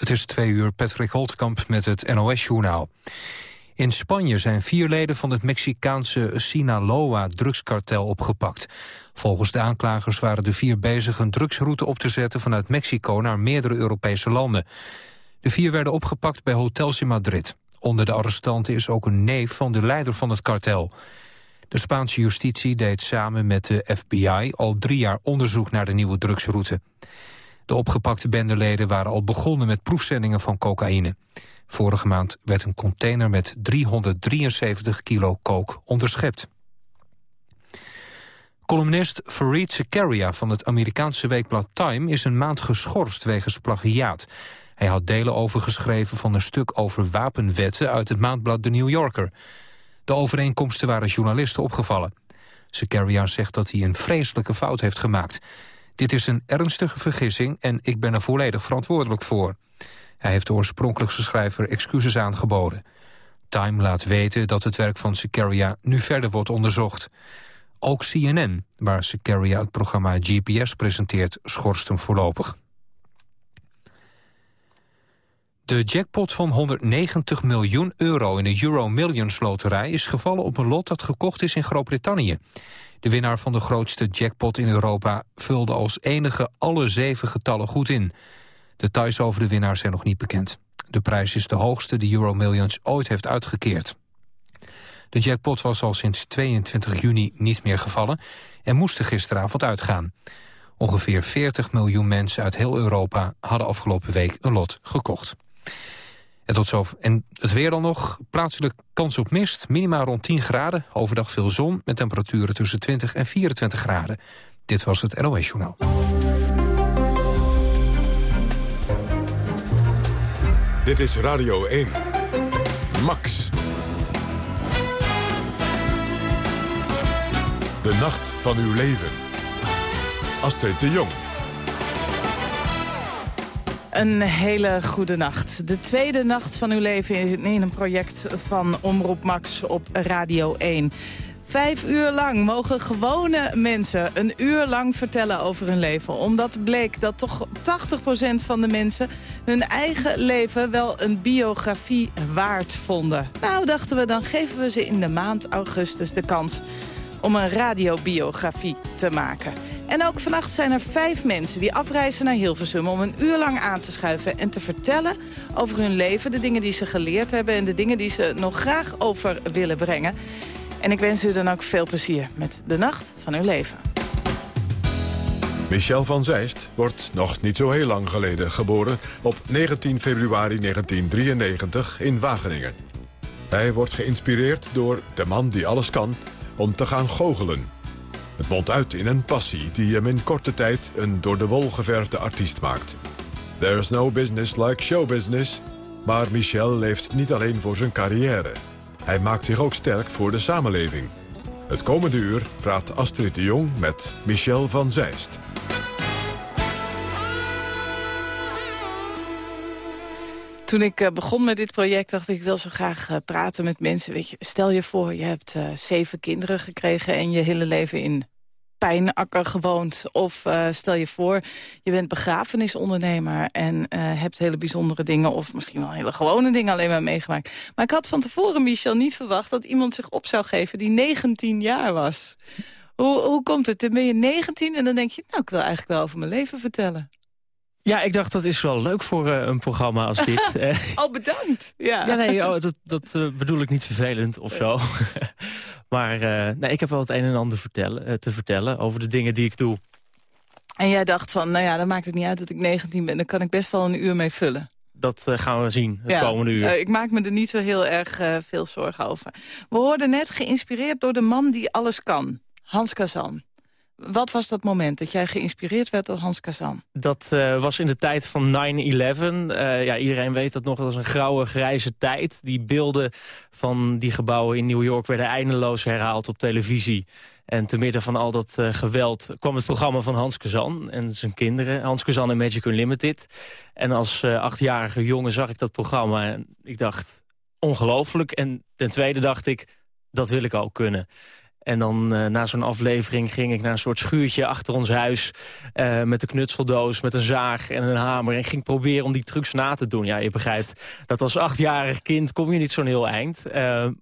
Het is twee uur Patrick Holtkamp met het NOS-journaal. In Spanje zijn vier leden van het Mexicaanse Sinaloa-drugskartel opgepakt. Volgens de aanklagers waren de vier bezig een drugsroute op te zetten... vanuit Mexico naar meerdere Europese landen. De vier werden opgepakt bij hotels in Madrid. Onder de arrestanten is ook een neef van de leider van het kartel. De Spaanse justitie deed samen met de FBI al drie jaar onderzoek naar de nieuwe drugsroute. De opgepakte bendeleden waren al begonnen met proefzendingen van cocaïne. Vorige maand werd een container met 373 kilo kook onderschept. Columnist Fareed Zakaria van het Amerikaanse weekblad Time... is een maand geschorst wegens plagiaat. Hij had delen overgeschreven van een stuk over wapenwetten... uit het maandblad The New Yorker. De overeenkomsten waren journalisten opgevallen. Zakaria zegt dat hij een vreselijke fout heeft gemaakt. Dit is een ernstige vergissing en ik ben er volledig verantwoordelijk voor. Hij heeft de oorspronkelijke schrijver excuses aangeboden. Time laat weten dat het werk van Sicaria nu verder wordt onderzocht. Ook CNN, waar Sicaria het programma GPS presenteert, schorst hem voorlopig. De jackpot van 190 miljoen euro in de Euro Millions loterij... is gevallen op een lot dat gekocht is in Groot-Brittannië. De winnaar van de grootste jackpot in Europa... vulde als enige alle zeven getallen goed in. Details over de winnaar zijn nog niet bekend. De prijs is de hoogste die Euro Millions ooit heeft uitgekeerd. De jackpot was al sinds 22 juni niet meer gevallen... en moest er gisteravond uitgaan. Ongeveer 40 miljoen mensen uit heel Europa hadden afgelopen week een lot gekocht. En tot zo. En het weer dan nog. Plaatselijk kans op mist. Minimaal rond 10 graden. Overdag veel zon met temperaturen tussen 20 en 24 graden. Dit was het NOS Journaal. Dit is Radio 1. Max. De nacht van uw leven. Astrid de Jong. Een hele goede nacht. De tweede nacht van uw leven in een project van Omroep Max op Radio 1. Vijf uur lang mogen gewone mensen een uur lang vertellen over hun leven. Omdat bleek dat toch 80% van de mensen hun eigen leven wel een biografie waard vonden. Nou, dachten we, dan geven we ze in de maand augustus de kans om een radiobiografie te maken. En ook vannacht zijn er vijf mensen die afreizen naar Hilversum... om een uur lang aan te schuiven en te vertellen over hun leven... de dingen die ze geleerd hebben en de dingen die ze nog graag over willen brengen. En ik wens u dan ook veel plezier met de nacht van uw leven. Michel van Zeist wordt nog niet zo heel lang geleden geboren... op 19 februari 1993 in Wageningen. Hij wordt geïnspireerd door de man die alles kan om te gaan goochelen. Het mondt uit in een passie die hem in korte tijd een door de wol geverfde artiest maakt. There's no business like show business. Maar Michel leeft niet alleen voor zijn carrière. Hij maakt zich ook sterk voor de samenleving. Het komende uur praat Astrid de Jong met Michel van Zeist. Toen ik eh, begon met dit project dacht ik, ik wil zo graag eh, praten met mensen. Weet je, stel je voor, je hebt uh, zeven kinderen gekregen en je hele leven in pijnakker gewoond. Of stel je voor, je bent begrafenisondernemer en hebt hele bijzondere dingen... of misschien wel hele gewone dingen alleen maar meegemaakt. Maar ik had van tevoren, Michel, niet verwacht dat iemand zich op zou geven die 19 jaar was. Hoe, hoe komt het? Dan ben je 19 en dan denk je, nou, ik wil eigenlijk wel over mijn leven vertellen. Ja, ik dacht dat is wel leuk voor uh, een programma als dit. Al bedankt. Ja, ja nee, oh, dat, dat uh, bedoel ik niet vervelend of zo. maar uh, nee, ik heb wel het een en ander vertellen, te vertellen over de dingen die ik doe. En jij dacht van, nou ja, dan maakt het niet uit dat ik 19 ben. Dan kan ik best wel een uur mee vullen. Dat gaan we zien, het komende uur. ik maak me er niet zo heel erg veel zorgen over. We hoorden net geïnspireerd door de man die alles kan. Hans Kazan. Wat was dat moment dat jij geïnspireerd werd door Hans Kazan? Dat uh, was in de tijd van 9-11. Uh, ja, iedereen weet dat nog, dat was een grauwe, grijze tijd. Die beelden van die gebouwen in New York werden eindeloos herhaald op televisie. En te midden van al dat uh, geweld kwam het programma van Hans Kazan en zijn kinderen. Hans Kazan en Magic Unlimited. En als achtjarige jongen zag ik dat programma en ik dacht, ongelooflijk. En ten tweede dacht ik, dat wil ik ook kunnen. En dan uh, na zo'n aflevering ging ik naar een soort schuurtje achter ons huis... Uh, met een knutseldoos, met een zaag en een hamer... en ging proberen om die trucs na te doen. Ja, je begrijpt dat als achtjarig kind kom je niet zo'n heel eind. Uh,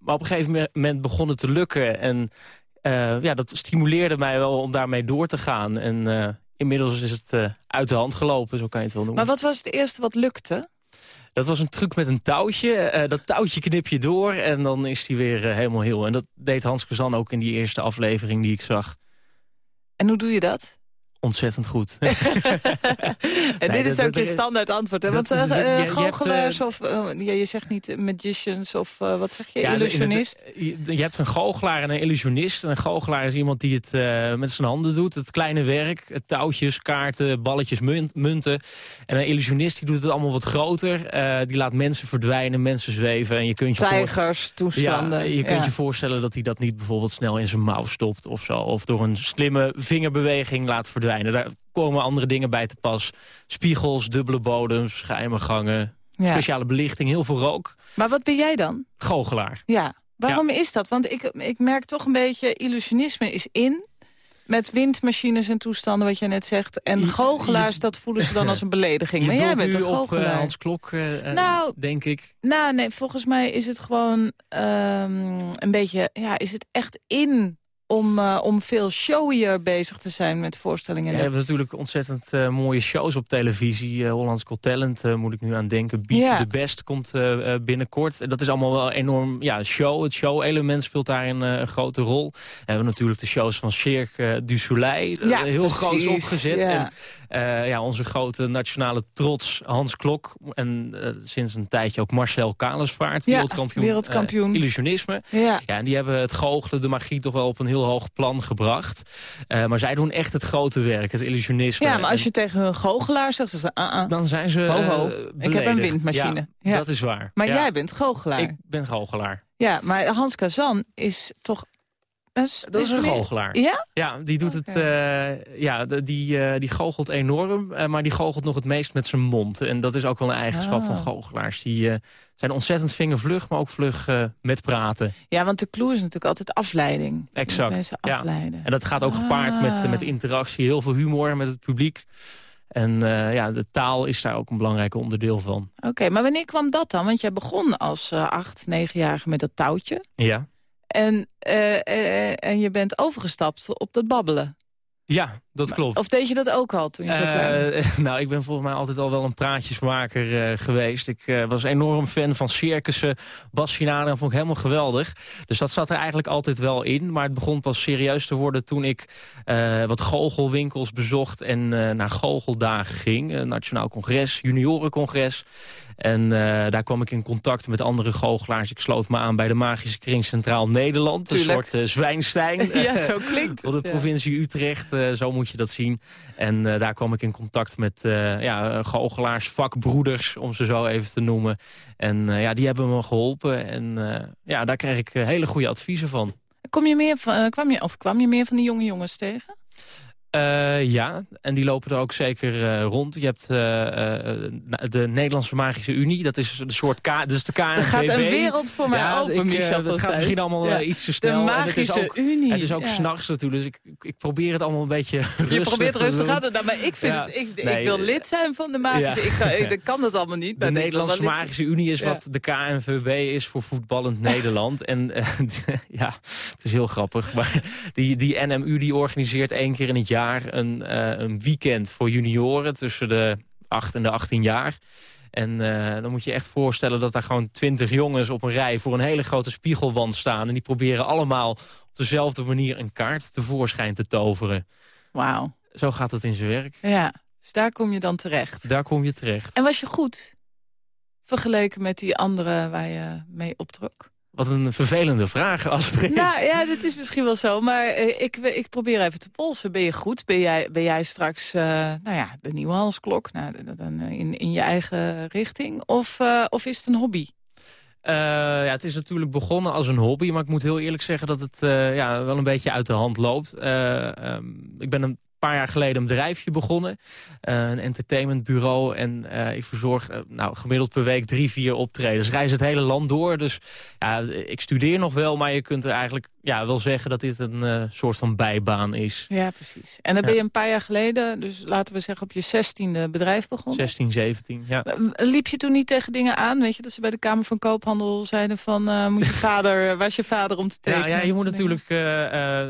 maar op een gegeven moment begon het te lukken. En ja, dat stimuleerde mij wel om daarmee door te gaan. En inmiddels is het uit de hand gelopen, zo kan je het wel noemen. Maar wat was het eerste wat lukte? Dat was een truc met een touwtje. Uh, dat touwtje knip je door en dan is hij weer uh, helemaal heel. En dat deed Hans Kazan ook in die eerste aflevering die ik zag. En hoe doe je dat? Ontzettend goed. en dit is ook je standaard antwoord. Hè? Want uh, goochelaars of... ja, je zegt niet magicians of wat zeg je? Ja, illusionist? je, je, hebt een goochelaar en een illusionist. En een goochelaar is iemand die het met zijn handen doet. Het kleine werk. Het touwtjes, kaarten, balletjes, munten. En een illusionist die doet het allemaal wat groter. die laat mensen verdwijnen, mensen zweven. En je kunt je Tijgers, toestanden. Ja, je kunt je voorstellen dat hij dat niet bijvoorbeeld snel in zijn mouw stopt of zo. Of door een slimme vingerbeweging laat verdwijnen daar komen andere dingen bij te pas. Spiegels, dubbele bodems, geheime gangen, speciale belichting, heel veel rook. Maar wat ben jij dan? Goochelaar. Ja, waarom is dat? Want ik, ik merk toch een beetje, illusionisme is in... Met windmachines en toestanden, wat jij net zegt. En goochelaars, dat voelen ze dan als een belediging. maar jij bent een goochelaar. Op, uh, Hans Klok, uh, nou, denk ik. Nou, nee, volgens mij is het gewoon um, een beetje... Ja, is het echt in om, uh, om veel showier bezig te zijn met voorstellingen. Ja, we hebben natuurlijk ontzettend uh, mooie shows op televisie. Uh, Hollands Got Talent moet ik nu aan denken. Beat ja. the Best komt binnenkort. Dat is allemaal wel enorm ja, show. Het show-element speelt daar een grote rol. We hebben natuurlijk de shows van Cirque du Soleil. Ja, heel groot opgezet. En, uh, ja, onze grote nationale trots Hans Klok. En uh, sinds een tijdje ook Marcel Kalesvaart, ja, wereldkampioen, wereldkampioen. Uh, illusionisme. Ja. ja, en die hebben het goochelen, de magie toch wel op een heel hoog plan gebracht. maar zij doen echt het grote werk, het illusionisme. Ja, maar als je tegen hun goochelaar zegt, ze, uh -uh. dan zijn ze ho, ho. Ik heb een windmachine. Ja, dat is waar. Maar jij bent goochelaar. Ik ben goochelaar. Ja, maar Hans Kazan is toch dat is een goochelaar. Ja? Ja, die doet het. Uh, ja, die, uh, die goochelt enorm, uh, maar die goochelt nog het meest met zijn mond. En dat is ook wel een eigenschap van goochelaars. Die zijn ontzettend vingervlug, maar ook vlug met praten. Ja, want de clue is natuurlijk altijd afleiding. Exact. Mensen afleiden. Ja. En dat gaat ook gepaard ah. met, met interactie, heel veel humor met het publiek. En ja, de taal is daar ook een belangrijk onderdeel van. Oké, okay, maar wanneer kwam dat dan? Want jij begon als acht, negenjarige met dat touwtje. Ja. En, uh, en je bent overgestapt op dat babbelen. Ja, dat klopt. Of deed je dat ook al toen je zo klein uh, Nou, ik ben volgens mij altijd al wel een praatjesmaker uh, geweest. Ik uh, was enorm fan van circussen, basfinale en vond ik helemaal geweldig. Dus dat zat er eigenlijk altijd wel in. Maar het begon pas serieus te worden toen ik wat goochelwinkels bezocht... en naar goocheldagen ging. Nationaal Congres, Juniorencongres. En daar kwam ik in contact met andere goochelaars. Ik sloot me aan bij de Magische Kring Centraal Nederland. Tuurlijk. Een soort Zwijnstein. ja, zo klinkt Van de ja. provincie Utrecht, zo moet je dat zien. En uh, daar kwam ik in contact met uh, ja, goochelaars, vakbroeders, om ze zo even te noemen. En uh, ja, die hebben me geholpen. En ja, daar kreeg ik hele goede adviezen van. Kom je meer van, kwam je, of kwam je meer van die jonge jongens tegen? Uh, ja, en die lopen er ook zeker uh, rond. Je hebt uh, de Nederlandse Magische Unie. Dat is een soort K, dat is de KNVB. Er gaat een wereld voor mij ja, open, ik, Michel Dat gaat misschien allemaal ja. iets te snel. De Magische en het is ook, Unie. Het is ook ja. s'nachts natuurlijk, dus ik, ik probeer het allemaal een beetje rustig Je probeert rustig aan te doen, maar ik, vind het, ik, nee, ik wil lid zijn van de Magische. Ik, kan, ik, kan dat allemaal niet. De Nederlandse Magische Unie is wat de KNVB is voor voetballend Nederland. En eh, ja, het is heel grappig. Maar die, die NMU die organiseert één keer in het jaar een, eh, een weekend voor junioren tussen de 8 en de 18 jaar. En eh, dan moet je echt voorstellen dat daar gewoon twintig jongens op een rij... voor een hele grote spiegelwand staan. En die proberen allemaal op dezelfde manier een kaart tevoorschijn te toveren. Wauw. Zo gaat het in zijn werk. Ja, dus daar kom je dan terecht. Daar kom je terecht. En was je goed? Vergeleken met die andere waar je mee optrok? Wat een vervelende vraag, Astrid. Nou ja, dat is misschien wel zo. Maar eh, ik, ik probeer even te polsen. Ben je goed? Ben jij, ben jij straks eh, nou ja, de nieuwe Hansklok? Nou, dan eh, in, in je eigen richting? Of, of is het een hobby? Uh, ja, het is natuurlijk begonnen als een hobby, maar ik moet heel eerlijk zeggen dat het uh, ja, wel een beetje uit de hand loopt. Uh, um, ik ben een paar jaar geleden een bedrijfje begonnen. een entertainmentbureau. En ik verzorg nou, gemiddeld per week drie, vier optredens. Reis het hele land door. Dus ja, ik studeer nog wel, maar je kunt er eigenlijk ja, wel zeggen dat dit een uh, soort van bijbaan is. Ja, precies. En dan ben je een paar jaar geleden, dus laten we zeggen op je zestiende bedrijf begonnen. 16, 17, ja. Liep je toen niet tegen dingen aan? Weet je, dat ze bij de Kamer van Koophandel zeiden van, uh, moet je vader, waar is je vader om te tekenen? Ja, ja je moet natuurlijk, uh,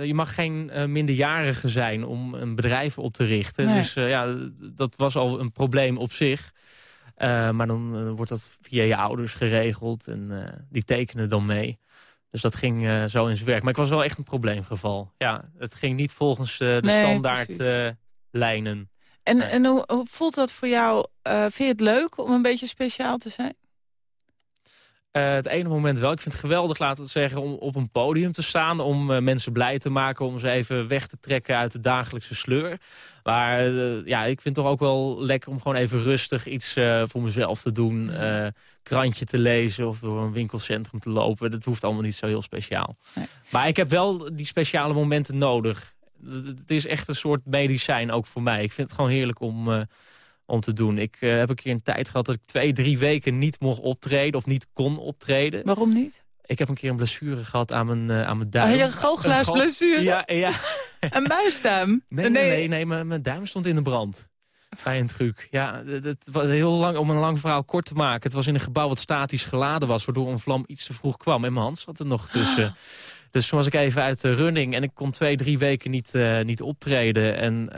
je mag geen minderjarige zijn om een bedrijf op te richten. Nee. Dus ja, dat was al een probleem op zich. maar dan wordt dat via je ouders geregeld en die tekenen dan mee. Dus dat ging uh, zo in zijn werk. Maar ik was wel echt een probleemgeval. Ja, het ging niet volgens uh, de nee, standaard uh, lijnen. En, nee. en hoe, hoe, voelt dat voor jou? vind je het leuk om een beetje speciaal te zijn? Het ene moment wel. Ik vind het geweldig, laten we zeggen, om op een podium te staan. Om mensen blij te maken, om ze even weg te trekken uit de dagelijkse sleur. Maar uh, ja, ik vind het toch ook wel lekker om gewoon even rustig iets voor mezelf te doen. Krantje te lezen of door een winkelcentrum te lopen. Dat hoeft allemaal niet zo heel speciaal. Nee. Maar ik heb wel die speciale momenten nodig. Het is echt een soort medicijn ook voor mij. Ik vind het gewoon heerlijk om, om te doen. Ik heb een keer een tijd gehad dat ik twee, drie weken niet mocht optreden of niet kon optreden. Waarom niet? Ik heb een keer een blessure gehad aan mijn, uh, aan mijn duim. Oh, je een goochelaarsblessure? Ja, ja. een muisduim? Nee, nee, nee, nee mijn, mijn, duim stond in de brand. Bij een truc. Ja, het was heel lang, om een lang verhaal kort te maken. Het was in een gebouw wat statisch geladen was... waardoor een vlam iets te vroeg kwam. En mijn hand zat er nog tussen. Ah. Dus toen was ik even uit de running. En ik kon twee, drie weken niet, uh, niet optreden. En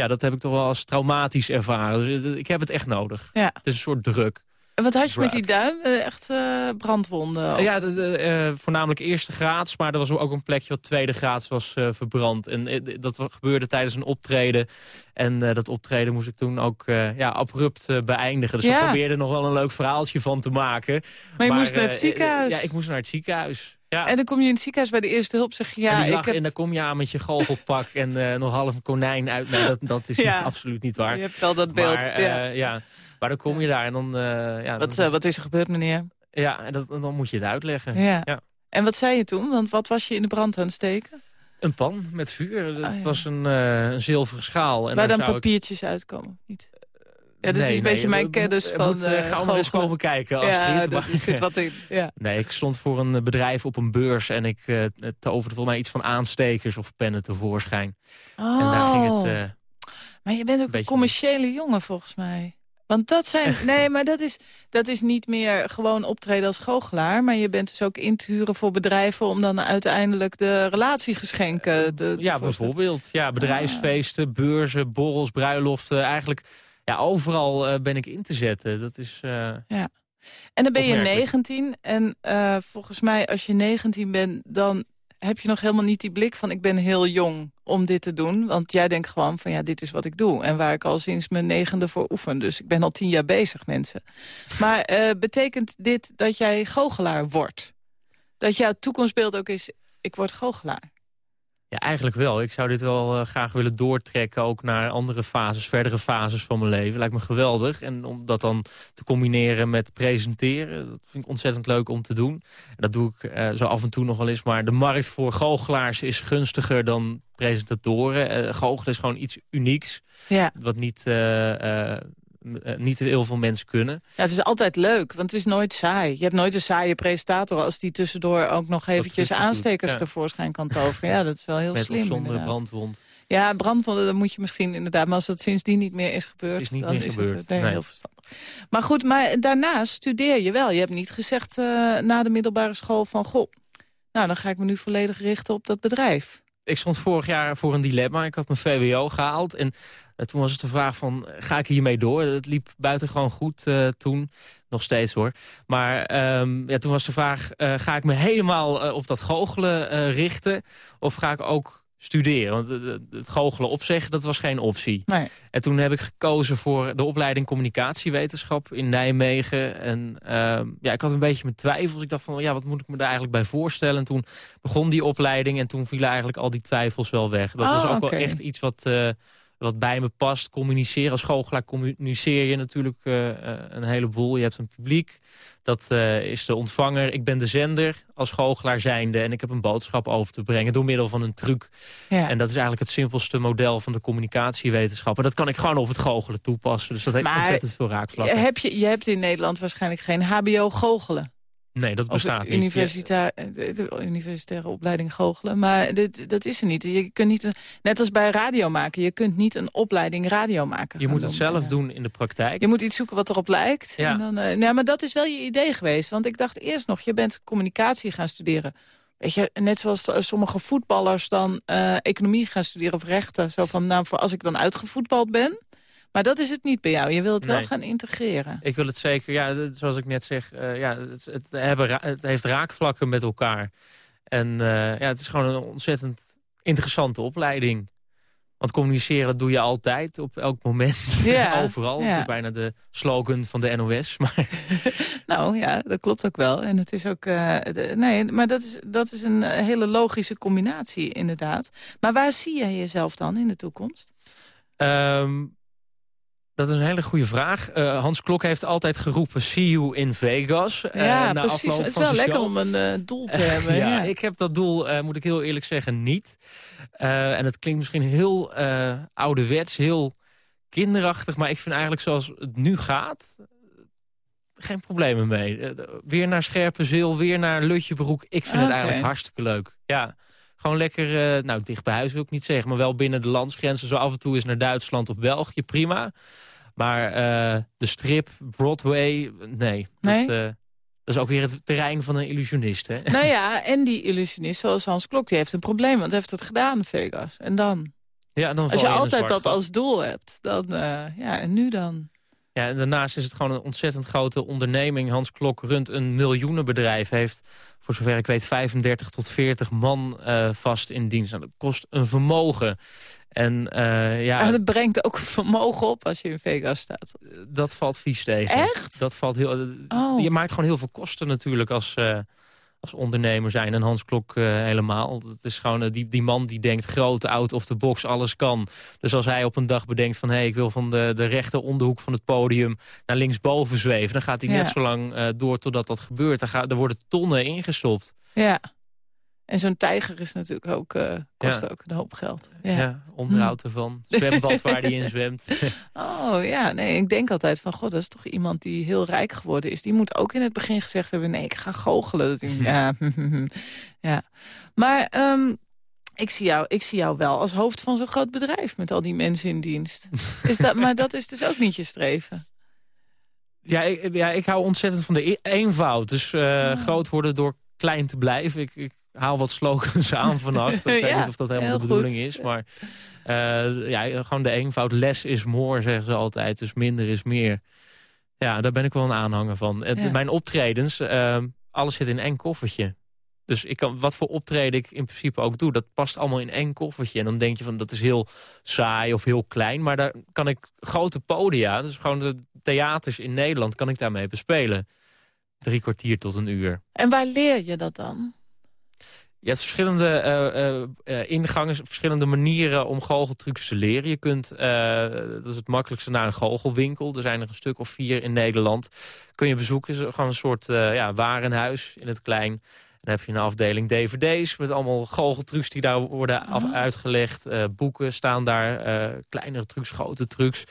ja, dat heb ik toch wel als traumatisch ervaren. Dus ik heb het echt nodig. Ja. Het is een soort druk. En wat had je met die duim? Eh, echt uh, brandwonden? Ja, de, de, uh, voornamelijk eerste graads. Maar er was ook een plekje wat tweede graads was uh, verbrand. En dat gebeurde tijdens een optreden. En dat optreden moest ik toen ook ja, abrupt beëindigen. Dus ja. ik probeerde nog wel een leuk verhaaltje van te maken. Maar je moest naar het ziekenhuis? ja, ik moest naar het ziekenhuis. Ja. En dan kom je in het ziekenhuis bij de eerste hulp. Zeg je, ja, en, ik heb... en dan kom je aan met je goochelpak en uh, nog half een konijn uit. Nee, dat, dat is ja. absoluut niet waar. Je hebt wel dat beeld. Maar, uh, ja. ja. maar dan kom je daar en dan... Uh, ja, wat, dan is... wat is er gebeurd, meneer? Ja, en dat, dan moet je het uitleggen. Ja. ja. En wat zei je toen? Want wat was je in de brand aan het steken? Een pan met vuur. Het oh, was een, een zilveren schaal. En Waar dan papiertjes ik... uitkomen? Niet? Ja, dit nee, is een nee, beetje mijn kennis van... Moet, uh, gaan we eens komen kijken. Als ja, dat zit wat in. Ja. Nee, ik stond voor een bedrijf op een beurs... en ik uh, toverde volgens mij iets van aanstekers of pennen tevoorschijn. Oh. En daar ging het... Uh, maar je bent ook een commerciële jongen, volgens mij. Want dat zijn... Nee, maar dat is, dat is niet meer gewoon optreden als goochelaar... maar je bent dus ook in te huren voor bedrijven... om dan uiteindelijk de relatiegeschenken te, te Ja, bijvoorbeeld. Ja, bedrijfsfeesten, ah. beurzen, borrels, bruiloften. Eigenlijk ja, overal uh, ben ik in te zetten. Dat is uh, Ja. En dan ben je 19 en uh, volgens mij als je 19 bent... dan heb je nog helemaal niet die blik van ik ben heel jong om dit te doen. Want jij denkt gewoon van ja, dit is wat ik doe. En waar ik al sinds mijn negende voor oefen. Dus ik ben al tien jaar bezig, mensen. Maar betekent dit dat jij goochelaar wordt? Dat jouw toekomstbeeld ook is, ik word goochelaar? Ja, eigenlijk wel. Ik zou dit wel uh, graag willen doortrekken... ook naar andere fases, verdere fases van mijn leven. Lijkt me geweldig. En om dat dan te combineren met presenteren... dat vind ik ontzettend leuk om te doen. En dat doe ik uh, zo af en toe nog wel eens. Maar de markt voor goochelaars is gunstiger dan presentatoren. Uh, goochelen is gewoon iets unieks. Ja. Wat niet niet heel veel mensen kunnen. Ja, het is altijd leuk, want het is nooit saai. Je hebt nooit een saaie presentator als die tussendoor ook nog eventjes aanstekers ja. tevoorschijn kan toveren. Ja, dat is wel heel Met slim. Met zonder inderdaad. brandwond. Ja, brandwonden, dat moet je misschien inderdaad. Maar als dat sindsdien niet meer is gebeurd, het is niet dan meer is gebeurd. het nee, nee. heel verstandig. Maar goed, maar daarnaast studeer je wel. Je hebt niet gezegd uh, na de middelbare school van... goh, nou, dan ga ik me nu volledig richten op dat bedrijf ik stond vorig jaar voor een dilemma. Ik had mijn VWO gehaald. En toen was het de vraag van, ga ik hiermee door? Het liep buitengewoon goed uh, toen. Nog steeds hoor. Maar um, ja, toen was de vraag, ga ik me helemaal op dat goochelen richten? Of ga ik ook studeren. Want het goochelen op zich, dat was geen optie. Nee. En toen heb ik gekozen voor de opleiding communicatiewetenschap in Nijmegen. En uh, ja, ik had een beetje mijn twijfels. Ik dacht van, ja, wat moet ik me daar eigenlijk bij voorstellen? En toen begon die opleiding en toen vielen eigenlijk al die twijfels wel weg. Dat oh, was ook okay. wel echt iets wat... Uh, wat bij me past. Communiceren als goochelaar communiceer je natuurlijk uh, een heleboel. Je hebt een publiek, dat uh, is de ontvanger. Ik ben de zender als goochelaar zijnde. En ik heb een boodschap over te brengen door middel van een truc. Ja. En dat is eigenlijk het simpelste model van de communicatiewetenschap. En dat kan ik gewoon op het goochelen toepassen. Dus dat heeft ontzettend veel raakvlakken. Heb je, je hebt in Nederland waarschijnlijk geen hbo-goochelen. Nee, dat bestaat niet. Universita de universitaire opleiding goochelen. Maar dit, dat is er niet. Je kunt niet net als bij radio maken. Je kunt niet een opleiding radio maken. Je moet het zelf doen in de praktijk. Je moet iets zoeken wat erop lijkt. Ja. En dan, uh, nou, maar dat is wel je idee geweest. Want ik dacht eerst nog, je bent communicatie gaan studeren. Weet je, net zoals sommige voetballers dan uh, economie gaan studeren of rechten. Zo van, nou, voor als ik dan uitgevoetbald ben maar dat is het niet bij jou. Je wil het wel gaan integreren. Ik wil het zeker, ja, zoals ik net zeg, uh, ja, het, het, hebben, het heeft raakvlakken met elkaar. En uh, ja, het is gewoon een ontzettend interessante opleiding. Want communiceren doe je altijd, op elk moment, ja, overal. Ja. Het is bijna de slogan van de NOS. Maar... nou ja, dat klopt ook wel. En het is ook, uh, nee, maar dat is, dat is een hele logische combinatie inderdaad. Maar waar zie jij jezelf dan in de toekomst? Um, dat is een hele goede vraag. Uh, Hans Klok heeft altijd geroepen, see you in Vegas. Uh, ja, na precies. Het is wel lekker om een uh, doel te hebben. ja, ja, ik heb dat doel, moet ik heel eerlijk zeggen, niet. en het klinkt misschien heel ouderwets, heel kinderachtig. Maar ik vind eigenlijk zoals het nu gaat, geen problemen mee. weer naar Scherpenzeel, weer naar Lutjebroek. Ik vind het eigenlijk hartstikke leuk. Ja. Gewoon lekker, nou dicht bij huis wil ik niet zeggen... maar wel binnen de landsgrenzen. Zo af en toe is naar Duitsland of België, prima. Maar uh, de strip, Broadway, nee. nee? Dat, uh, dat, is ook weer het terrein van een illusionist, hè? Nou ja, en die illusionist, zoals Hans Klok, die heeft een probleem. Want hij heeft het gedaan Vegas. En dan? Ja, dan Als je, altijd dat als doel hebt, dan... Uh, ja, en nu dan? Ja, en daarnaast is het gewoon een ontzettend grote onderneming. Hans Klok runt een miljoenenbedrijf. Heeft, voor zover ik weet, 35 tot 40 man uh, vast in dienst. Nou, dat kost een vermogen. En, uh, ja, en het brengt ook vermogen op als je in Vegas staat. Dat valt vies tegen. Echt? Dat valt heel, oh. Je maakt gewoon heel veel kosten natuurlijk als, uh, als ondernemer zijn. En Hans Klok uh, helemaal. Het is gewoon die, die man die denkt groot, out of the box, alles kan. Dus als hij op een dag bedenkt van... hé, hey, ik wil van de, de rechter onderhoek van het podium naar linksboven zweven... dan gaat hij net zo lang door totdat dat gebeurt. Er, gaat, er worden tonnen ingestopt. Ja. En zo'n tijger is natuurlijk ook, uh, kost ook een hoop geld. Ja, ja onderhoud ervan. Zwembad waar die in zwemt. oh ja, nee, ik denk altijd van... god, dat is toch iemand die heel rijk geworden is. Die moet ook in het begin gezegd hebben... nee, ik ga goochelen. Dat ik, ja, ja. Maar um, ik, zie jou, ik zie jou wel als hoofd van zo'n groot bedrijf... met al die mensen in dienst. Is dat, maar dat is dus ook niet je streven. Ja ik, ja, ik hou ontzettend van de e-, eenvoud. Dus uh, groot worden door klein te blijven. Ik, ik haal wat slogans aan vannacht. Ik weet niet of dat helemaal de bedoeling is. Maar uh, ja, gewoon de eenvoud. Less is more, zeggen ze altijd. Dus minder is meer. Ja, daar ben ik wel een aanhanger van. Ja. Mijn optredens, uh, alles zit in één koffertje. Dus ik kan, wat voor optreden ik in principe ook doe... dat past allemaal in één koffertje. En dan denk je van dat is heel saai of heel klein. Maar daar kan ik grote podia... dus gewoon de theaters in Nederland... kan ik daarmee bespelen. Drie kwartier tot een uur. En waar leer je dat dan? Je hebt verschillende uh, ingangen, verschillende manieren om goocheltrucs te leren. Je kunt, dat is het makkelijkste, naar een goochelwinkel. Er zijn er een stuk of vier in Nederland. Kun je bezoeken, gewoon een soort ja, warenhuis in het klein. Dan heb je een afdeling dvd's met allemaal goocheltrucs die daar worden af, oh. uitgelegd. boeken staan daar, kleinere trucs, grote trucs.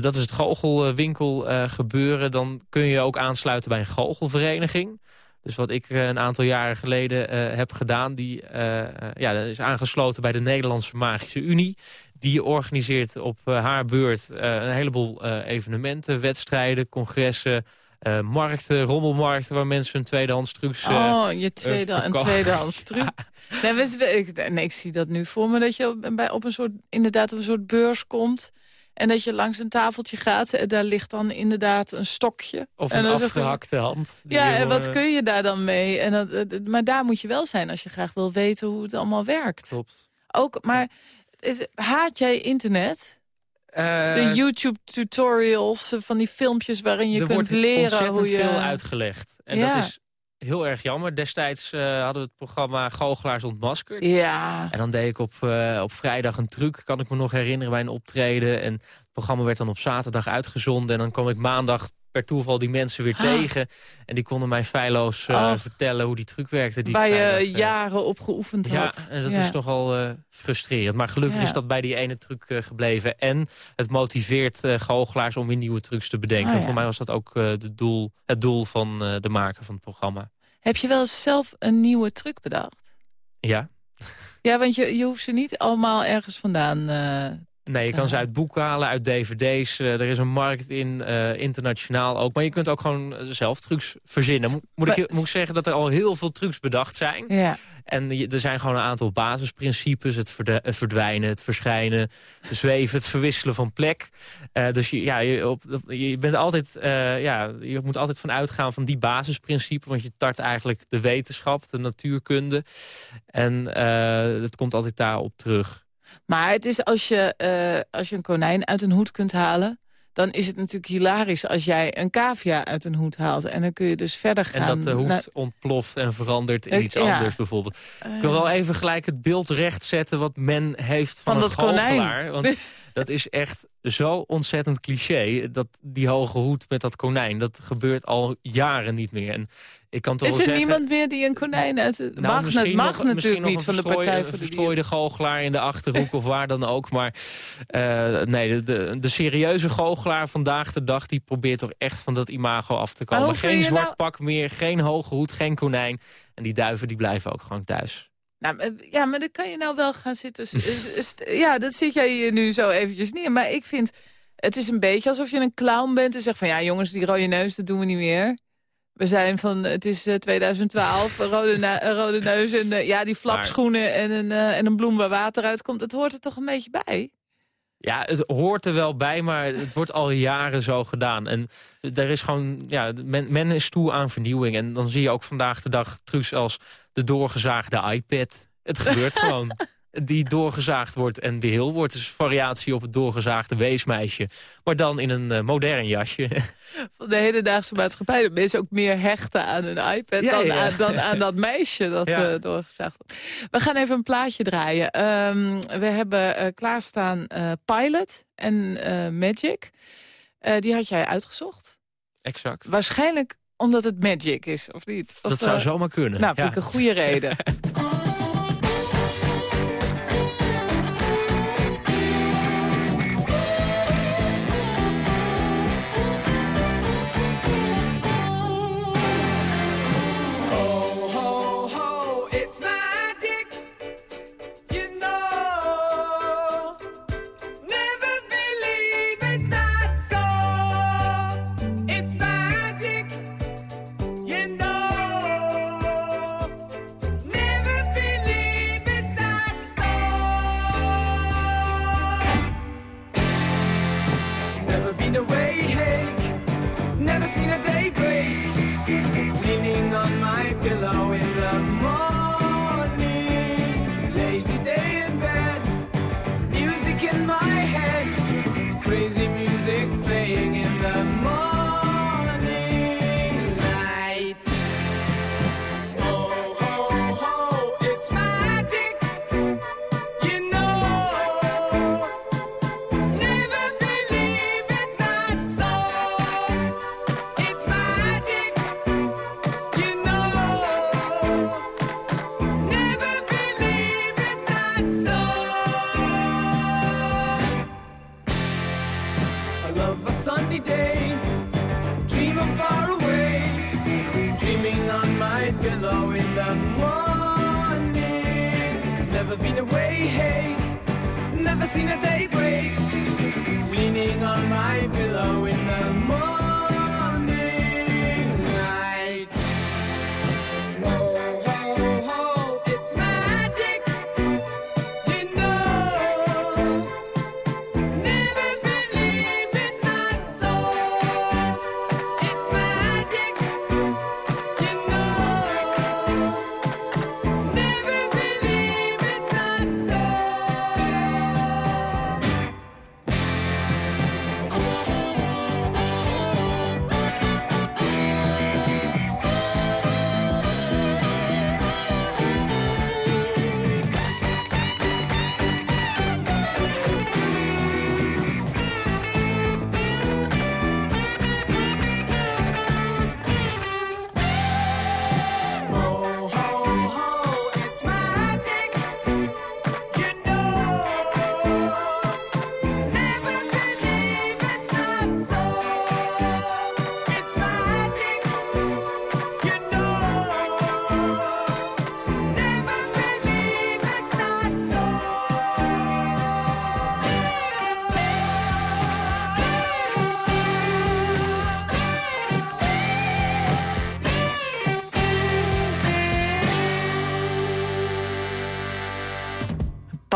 dat is het goochelwinkel gebeuren. Dan kun je ook aansluiten bij een goochelvereniging. Dus wat ik eh, een aantal jaren geleden eh, heb gedaan... die uh, ja, is aangesloten bij de Nederlandse Magische Unie. Die organiseert op haar beurt een heleboel evenementen, wedstrijden, congressen... markten, rommelmarkten waar mensen hun tweedehands trucs Oh, je tweede, een tweedehands truc. Nee, ik, nee, ik zie dat nu voor me dat je op, bij, op een soort, inderdaad op een soort beurs komt... En dat je langs een tafeltje gaat en daar ligt dan inderdaad een stokje. Of een afgehakte hand. Ja, en wat kun je daar dan mee? En dat, maar daar moet je wel zijn als je graag wil weten hoe het allemaal werkt. Klopt. Ook, maar haat jij internet? Uh, de YouTube-tutorials van die filmpjes waarin je kunt leren hoe je... Er wordt veel uitgelegd. En dat is heel erg jammer. Destijds uh, hadden we het programma Goochelaars ontmaskerd. Ja. En dan deed ik op, uh, op vrijdag een truc, kan ik me nog herinneren, bij een optreden. En het programma werd dan op zaterdag uitgezonden. En dan kwam ik maandag per toeval die mensen weer ah. tegen. En die konden mij feilloos uh, vertellen hoe die truc werkte. Die waar je uh, jaren op geoefend had. Ja, en dat is is nogal uh, frustrerend. Maar gelukkig is dat bij die ene truc gebleven. En het motiveert goochelaars om weer nieuwe trucs te bedenken. Oh, voor mij was dat ook de doel, het doel van de maker van het programma. Heb je wel zelf een nieuwe truc bedacht? Ja. Ja, want je, je hoeft ze niet allemaal ergens vandaan Nee, je kan ze uit boeken halen, uit dvd's. Eh, er is een markt in, uh, internationaal ook. Maar je kunt ook gewoon zelf trucs verzinnen. Moet, ik, moet ik zeggen dat er al heel veel trucs bedacht zijn. Ja. En er zijn gewoon een aantal basisprincipes. Het, verdwijnen, het verschijnen, het zweven, het verwisselen van plek. Uh, dus je, ja, je, op, je, bent altijd, ja, je moet altijd van uitgaan van die basisprincipes. Want je tart eigenlijk de wetenschap, de natuurkunde. En het komt altijd daarop terug. Maar het is als je, uh, als je een konijn uit een hoed kunt halen... dan is het natuurlijk hilarisch als jij een cavia uit een hoed haalt. En dan kun je dus verder gaan. En dat de hoed ontploft en verandert in iets anders bijvoorbeeld. ik wil wel even gelijk het beeld rechtzetten wat men heeft van, van dat konijn. Want dat is echt zo ontzettend cliché. Dat, die hoge hoed met dat konijn, dat gebeurt al jaren niet meer. En ik kan toch is er zeggen, niemand meer die een konijn uit het... Nou, mag, het mag natuurlijk niet van de Partij voor de verstrooide goochelaar in de Achterhoek of waar dan ook. Maar uh, nee, de, de, serieuze goochelaar vandaag de dag... die probeert toch echt van dat imago af te komen. Geen zwart nou... pak meer, geen hoge hoed, geen konijn. En die duiven die blijven ook gewoon thuis. Nou, eh, ja, maar dan kan je nou wel gaan zitten... ja, dat zit jij hier nu zo eventjes neer. Maar ik vind, het is een beetje alsof je een clown bent... en zegt van, ja jongens, die rode neus, dat doen we niet meer. We zijn van, het is 2012, eh, rode, rode neus en ja, die flapschoenen en een, en een bloem waar water uitkomt. Dat hoort er toch een beetje bij? Ja, het hoort er wel bij, maar het wordt al jaren zo gedaan. En er is gewoon, ja, men, men is toe aan vernieuwing. En dan zie je ook vandaag de dag trucs als de doorgezaagde iPad. Het gebeurt gewoon die doorgezaagd wordt en weer heel wordt. Dus variatie op het doorgezaagde weesmeisje. Maar dan in een uh, modern jasje. Van de hedendaagse maatschappij. Dat mensen ook meer hechten aan een iPad dan, Aan, dan, aan, dat meisje dat uh, doorgezaagd wordt. We gaan even een plaatje draaien. Um, we hebben uh, klaarstaan Pilot en Magic. die had jij uitgezocht. Exact. Waarschijnlijk omdat het Magic is, of niet? dat zou zomaar kunnen. Nou, vind ik een goede reden.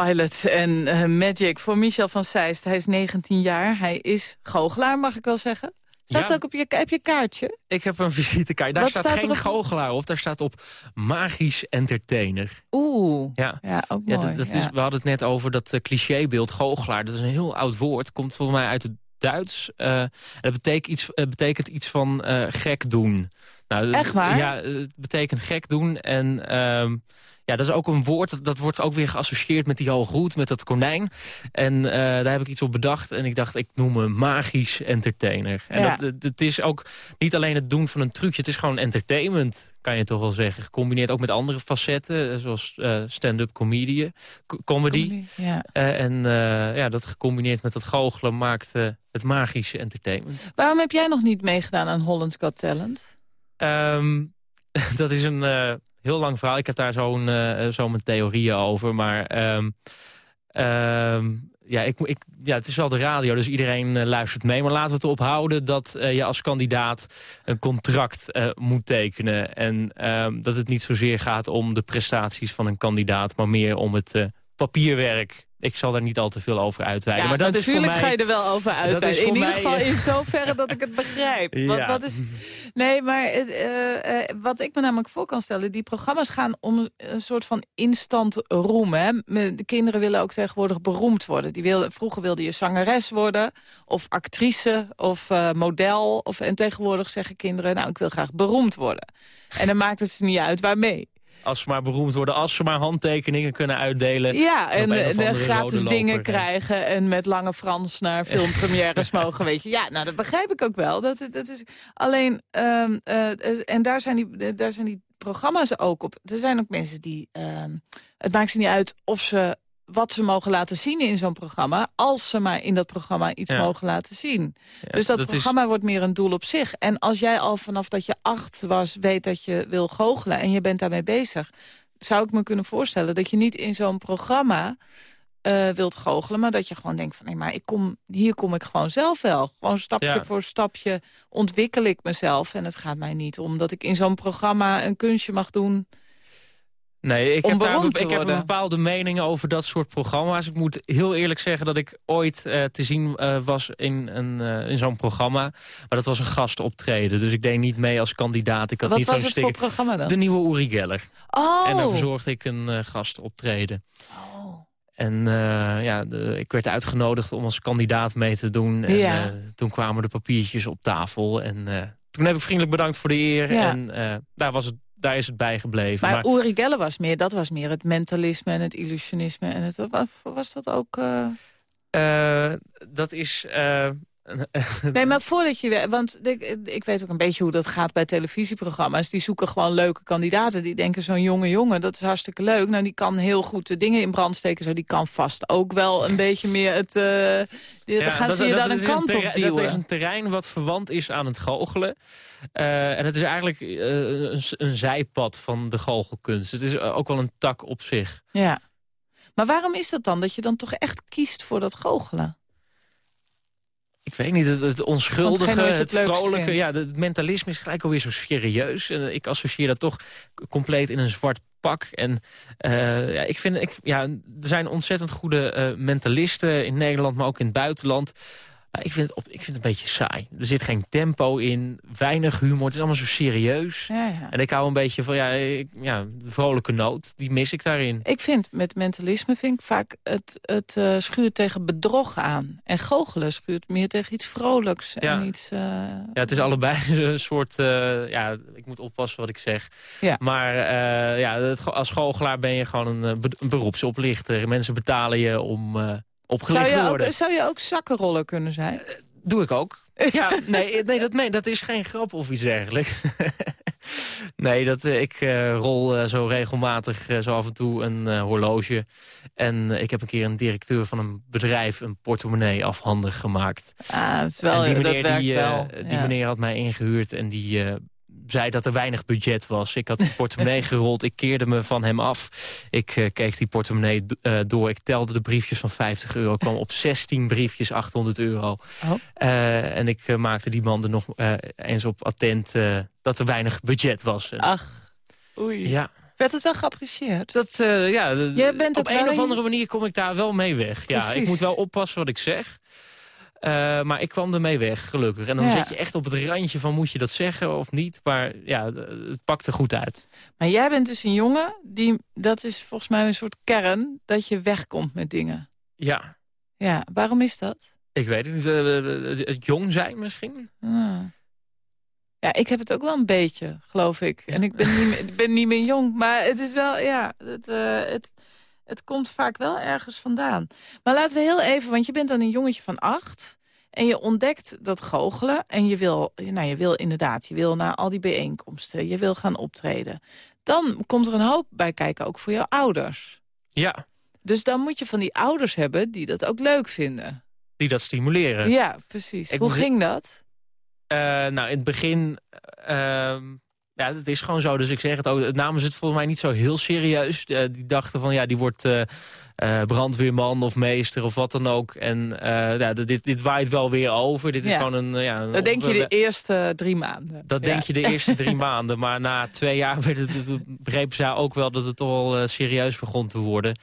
Pilot en uh, Magic voor Michel van Seist. Hij is 19 jaar. Hij is goochelaar, mag ik wel zeggen. Staat Ja. ook op je, heb je kaartje? Ik heb een visitekaart. Daar Wat staat, staat geen goochelaar op. Daar staat op magisch entertainer. Oeh. Ja. Ja, ook Ja, mooi. dat, dat ja. Is, we hadden het net over dat eh, clichébeeld goochelaar. Dat is een heel oud woord. Komt volgens mij uit het Duits. Eh, dat betekent iets, het betekent iets van eh, gek doen. Nou, Echt waar? Ja, het betekent gek doen. En ehm, ja, dat is ook een woord, dat, dat wordt ook weer geassocieerd met die hoge hoed, met dat konijn. En eh, daar heb ik iets op bedacht. En ik dacht, ik noem me magisch entertainer. En Ja. dat, het, is ook niet alleen het doen van een trucje. Het is gewoon entertainment, kan je toch wel zeggen. Gecombineerd ook met andere facetten, eh, zoals eh, stand-up comedy. co- comedy. Ja. En ja, dat gecombineerd met dat goochelen maakt het magische entertainment. Waarom heb jij nog niet meegedaan aan Holland's Got Talent? Ehm, dat is een heel lang verhaal. Ik heb daar zo'n eh, zo mijn theorieën over. Maar ehm, ehm, ja, ik, ik, ja, het is wel de radio, dus iedereen eh, luistert mee. Maar laten we het erop houden dat eh, je als kandidaat een contract eh, moet tekenen. En ehm, dat het niet zozeer gaat om de prestaties van een kandidaat... maar meer om het eh, papierwerk. Ik zal daar niet al te veel over uitweiden. Ja, maar dat is voor natuurlijk mij... ga je er wel over uitweiden. In ieder geval in zoverre dat ik het begrijp. Want wat is... Nee, maar eh, eh, wat ik me namelijk voor kan stellen... die programma's gaan om een soort van instant roem. Hè? De kinderen willen ook tegenwoordig beroemd worden. Die willen, vroeger wilde je zangeres worden, of actrice, of eh, model. Of, en tegenwoordig zeggen kinderen, nou, ik wil graag beroemd worden. En dan maakt het ze niet uit waarmee. Als ze maar beroemd worden, als ze maar handtekeningen kunnen uitdelen. Ja, en, eh, de gratis dingen loper, krijgen en met lange Frans naar filmpremières mogen, weet je. Ja, nou, dat begrijp ik ook wel. Dat, dat is alleen, ehm, eh, en daar zijn, die, daar zijn die programma's ook op. Er zijn ook mensen die, ehm, het maakt ze niet uit of ze, wat ze mogen laten zien in zo'n programma, als ze maar in dat programma iets Ja. mogen laten zien. Ja, dus dat, is- programma wordt meer een doel op zich. En als jij al vanaf dat je acht was, weet dat je wil goochelen en je bent daarmee bezig, zou ik me kunnen voorstellen dat je niet in zo'n programma eh, wilt goochelen, maar dat je gewoon denkt van, nee, maar ik kom, hier kom ik gewoon zelf wel. Gewoon stapje Ja. voor stapje ontwikkel ik mezelf. En het gaat mij niet om dat ik in zo'n programma een kunstje mag doen. Nee, ik, heb, daar, ik heb een bepaalde mening over dat soort programma's. Ik moet heel eerlijk zeggen dat ik ooit eh, te zien eh, was in, een, eh, in zo'n programma. Maar dat was een gastoptreden. Dus ik deed niet mee als kandidaat. Ik had Wat niet was zo'n het voor programma dan? De nieuwe Uri Geller. Oh! En daar verzorgde ik een gastoptreden. Oh. En ja, de- ik werd uitgenodigd om als kandidaat mee te doen. En Ja. toen kwamen de papiertjes op tafel. En toen heb ik vriendelijk bedankt voor de eer. Ja. En daar, was het, daar is het bij gebleven. Maar, Uri Geller was meer, dat was meer het mentalisme en het illusionisme. En het, was, was dat ook... eh, Eh, dat is... eh, Nee, maar voordat je... Want ik, ik weet ook een beetje hoe dat gaat bij televisieprogramma's. Die zoeken gewoon leuke kandidaten. Die denken zo'n jonge jongen, dat is hartstikke leuk. Nou, die kan heel goed de dingen in brand steken. Zo. Die kan vast ook wel een beetje meer het... dan gaan dat- ze je daar een kant op duwen. Dat is een terrein wat verwant is aan het goochelen. Eh, en het is eigenlijk eh, een, een zijpad van de goochelkunst. Het is ook wel een tak op zich. Ja. Maar waarom is dat dan? Dat je dan toch echt kiest voor dat goochelen? Ik weet niet, het, het onschuldige, het, vrolijke. Ja, het mentalisme is gelijk alweer zo serieus. En ik associeer dat toch compleet in een zwart pak. En eh, ja, ik vind, ik, ja, er zijn ontzettend goede eh, mentalisten in Nederland, maar ook in het buitenland. Ik vind, het op, ik vind het een beetje saai. Er zit geen tempo in, weinig humor. Het is allemaal zo serieus. Ja, ja. En ik hou een beetje van ja, ik, ja, de vrolijke noot. Die mis ik daarin. Ik vind met mentalisme vind ik vaak het, het eh, schuurt tegen bedrog aan. En goochelen schuurt meer tegen iets vrolijks. Ja. En iets, eh, Ja, het is allebei een soort... eh, ja, ik moet oppassen wat ik zeg. Ja. Maar ja, als goochelaar ben je gewoon een, be- een beroepsoplichter. Mensen betalen je om opgelicht zou, worden. ook, zou je ook zakkenroller kunnen zijn? Doe ik ook. Ja, nee, nee, dat, meen, dat is geen grap of iets dergelijks. nee, dat, eh, ik eh, rol eh, zo regelmatig eh, zo af en toe een eh, horloge. En eh, ik heb een keer een directeur van een bedrijf een portemonnee afhandig gemaakt. Ah, wel, en die dat meneer, die, eh, die meneer had mij ingehuurd en die eh, zei dat er weinig budget was. Ik had die portemonnee gerold, ik keerde me van hem af. Ik eh, keek die portemonnee eh, door, ik telde de briefjes van 50 euro. Ik kwam op 16 briefjes 800 euro. Oh. Eh, en ik maakte die man er nog eens op attent dat er weinig budget was. Ach, oei. ja, Werd het wel geapprecieerd? Dat, ja, bent op een of andere manier kom ik daar wel mee weg. Ja, ik moet wel oppassen wat ik zeg. Uh, maar ik kwam ermee weg, gelukkig. En dan zit je echt op het randje van moet je dat zeggen of niet. Maar ja, het pakt er goed uit. Maar jij bent dus een jongen, die, dat is volgens mij een soort kern... dat je wegkomt met dingen. Ja. Ja, waarom is dat? Ik weet het niet. Uh, het jong zijn misschien? Ah. Ja, ik heb het ook wel een beetje, geloof ik. En ik ben niet, meer, ben niet meer jong. Maar het is wel, ja, het, uh, het, het komt vaak wel ergens vandaan. Maar laten we heel even, want je bent dan een jongetje van acht... en je ontdekt dat goochelen en je wil, nou, je wil inderdaad... je wil naar al die bijeenkomsten, je wil gaan optreden. Dan komt er een hoop bij kijken, ook voor jouw ouders. Ja. Dus dan moet je van die ouders hebben die dat ook leuk vinden. Die dat stimuleren. Ja, precies. Hoe ging dat? Uh, nou, in het begin... Uh, ja, het is gewoon zo. Dus ik zeg het ook. Het namen ze het volgens mij niet zo heel serieus. Uh, die dachten van, ja, die wordt uh, brandweerman of meester of wat dan ook. En ja, dit, dit waait wel weer over. Dit is gewoon een... ja, een dat denk je de eerste drie maanden. Dat denk je de eerste drie maanden. Maar na twee jaar werd het, begrepen zij ook wel dat het toch wel serieus begon te worden.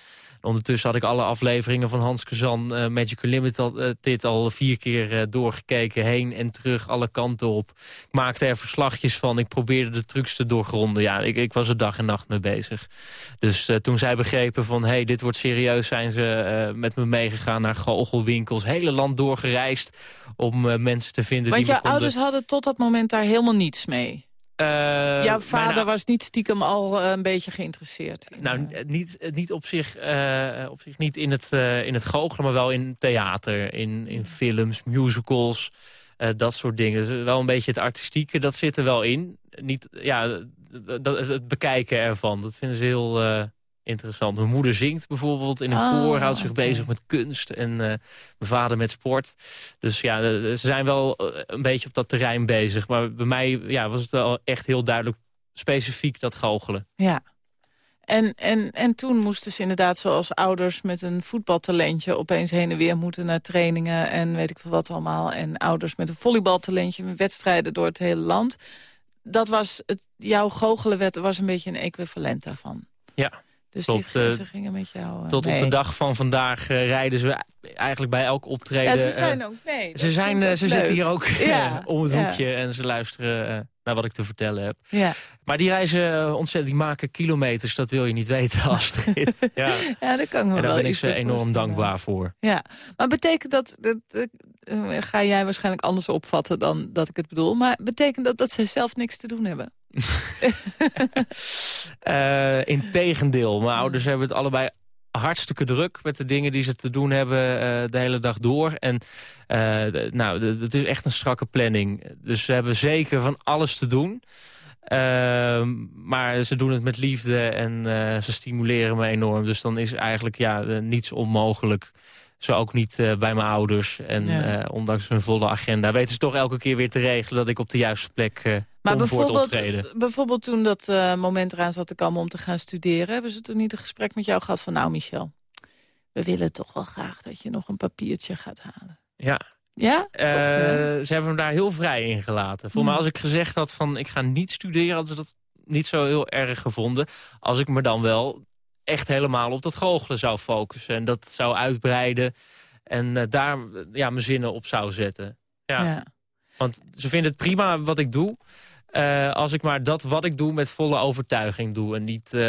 Ondertussen had ik alle afleveringen van Hans Kazan uh, Magical Limited dit al vier keer uh, doorgekeken. Heen en terug, alle kanten op. Ik maakte er verslagjes van. Ik probeerde de trucs te doorgronden. Ja, ik, ik was er dag en nacht mee bezig. Dus toen zij begrepen van, hey, dit wordt serieus... zijn ze met me meegegaan naar goochelwinkels. Hele land doorgereisd om mensen te vinden Want die jouw konden... ouders hadden tot dat moment daar helemaal niets mee? Uh, Jouw vader was niet stiekem al uh, een beetje geïnteresseerd? In, nou, uh... niet, niet op zich, op zich niet in het, in het goochelen, maar wel in theater, in, in films, musicals, dat soort dingen. Dus wel een beetje het artistieke, dat zit er wel in. Niet, ja, dat, het bekijken ervan, dat vinden ze heel interessant. Mijn moeder zingt bijvoorbeeld in een oh, koor, houdt zich okay. bezig met kunst. En uh, mijn vader met sport. Dus ja, ze zijn wel een beetje op dat terrein bezig. Maar bij mij ja, was het wel echt heel duidelijk specifiek dat goochelen. Ja. En, en, en toen moesten ze inderdaad zoals ouders met een voetbaltalentje... opeens heen en weer moeten naar trainingen en weet ik veel wat allemaal. En ouders met een volleybaltalentje met wedstrijden door het hele land. Dat was het, jouw goochelenwet was een beetje een equivalent daarvan. Ja. Dus tot, die, ze gingen met jou uh, Tot op de dag van vandaag uh, rijden ze eigenlijk bij elk optreden. Ja, ze zijn uh, ook mee. Ze, zijn, ze zitten hier ook ja. om het hoekje en ze luisteren naar wat ik te vertellen heb. Ja. Maar die reizen ontzettend, die maken kilometers, dat wil je niet weten, Astrid. ja. ja, dat kan me en daar wel ben ik ze enorm dankbaar voor. Ja, maar betekent dat, dat, dat ga jij waarschijnlijk anders opvatten dan dat ik het bedoel, maar betekent dat dat ze zelf niks te doen hebben? uh, Integendeel, mijn ouders hebben het allebei hartstikke druk met de dingen die ze te doen hebben uh, de hele dag door. En nou, het is echt een strakke planning. Dus ze hebben zeker van alles te doen. Uh, maar ze doen het met liefde en ze stimuleren me enorm. Dus dan is eigenlijk ja, niets onmogelijk. Zo ook niet uh, bij mijn ouders. En ja. uh, ondanks hun volle agenda weten ze toch elke keer weer te regelen... dat ik op de juiste plek uh, maar bijvoorbeeld, optreden. bijvoorbeeld toen dat moment eraan zat te komen om te gaan studeren... hebben ze toen niet een gesprek met jou gehad van... nou Michel, we willen toch wel graag dat je nog een papiertje gaat halen. Ja. Ja? Toch, Ze hebben me daar heel vrij in gelaten. Voor Hmm. mij als ik gezegd had van ik ga niet studeren... hadden ze dat niet zo heel erg gevonden. Als ik me dan wel echt helemaal op dat goochelen zou focussen. En dat zou uitbreiden. En uh, daar ja, mijn zinnen op zou zetten. Ja. Ja. Want ze vinden het prima wat ik doe. Uh, als ik maar dat wat ik doe met volle overtuiging doe. En niet uh,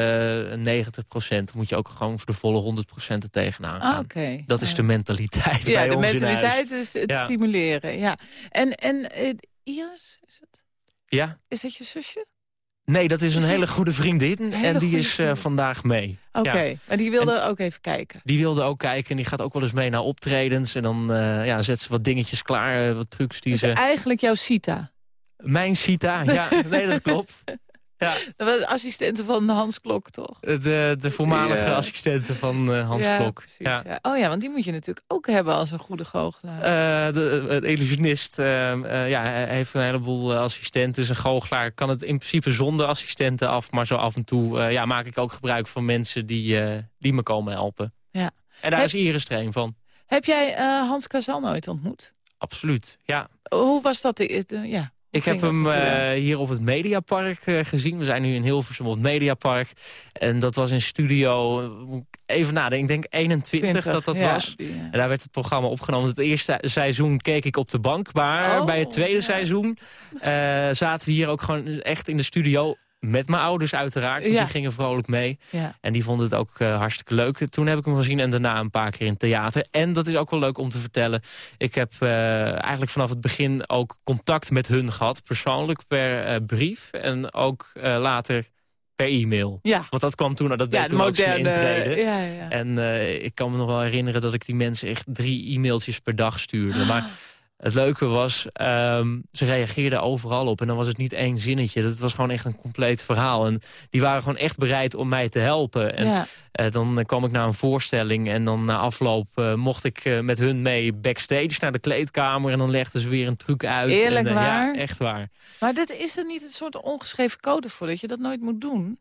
90 procent. moet je ook gewoon voor de volle 100 procent er tegenaan gaan. Ah, okay. Dat is de mentaliteit Ja, bij de ons mentaliteit is het Ja. stimuleren. Ja. En, en Iris, is, het? Ja? is dat je zusje? Nee, dat is een Is hele goede vriendin. Hele en die is uh, vriendin. vandaag mee. Oké, Ja. maar die wilde ook even kijken. Die wilde ook kijken en die gaat ook wel eens mee naar optredens. En dan uh, ja, zet ze wat dingetjes klaar, uh, wat trucs die ze... eigenlijk jouw Sita. Mijn Sita, ja, nee, dat klopt. Ja, Dat was assistente van Hans Klok, toch? de, de voormalige Ja. assistente van uh, Hans ja, Klok. precies, Ja. ja. Oh ja, want die moet je natuurlijk ook hebben als een goede goochelaar. Uh, de, de illusionist uh, uh, ja, hij heeft een heleboel assistenten. Dus een goochelaar kan het in principe zonder assistenten af. Maar zo af en toe uh, ja, maak ik ook gebruik van mensen die, uh, die me komen helpen. Ja. En daar Heb- is Iris er een van. Heb jij eh, Hans Kazan ooit ontmoet? Absoluut, ja. Hoe was dat? eh, eh, ja. Ik heb hem uh, hier op het Mediapark uh, gezien. We zijn nu in Hilversum op het Mediapark. En dat was in studio, even nadenken, ik denk 21 dat dat was. En daar werd het programma opgenomen. Het eerste seizoen keek ik op de bank. Maar oh, bij het tweede seizoen uh, zaten we hier ook gewoon echt in de studio met mijn ouders uiteraard. Die gingen vrolijk mee. Ja. En die vonden het ook uh, hartstikke leuk. Toen heb ik hem gezien en daarna een paar keer in theater. En dat is ook wel leuk om te vertellen. Ik heb uh, eigenlijk vanaf het begin ook contact met hun gehad. Persoonlijk per uh, brief. En ook later per e-mail. Ja. Want dat kwam toen, dat deed ja, toen moderne, ook ja, ja. En ik kan me nog wel herinneren dat ik die mensen echt drie e-mailtjes per dag stuurde. Maar het leuke was, um, ze reageerden overal op. En dan was het niet één zinnetje. Dat was gewoon echt een compleet verhaal. En die waren gewoon echt bereid om mij te helpen. En ja. uh, dan kwam ik naar een voorstelling. En dan na afloop uh, mocht ik uh, met hun mee backstage naar de kleedkamer. En dan legden ze weer een truc uit. Eerlijk en, waar? Ja, echt waar. Maar dit is er niet een soort ongeschreven code voor? Dat je dat nooit moet doen?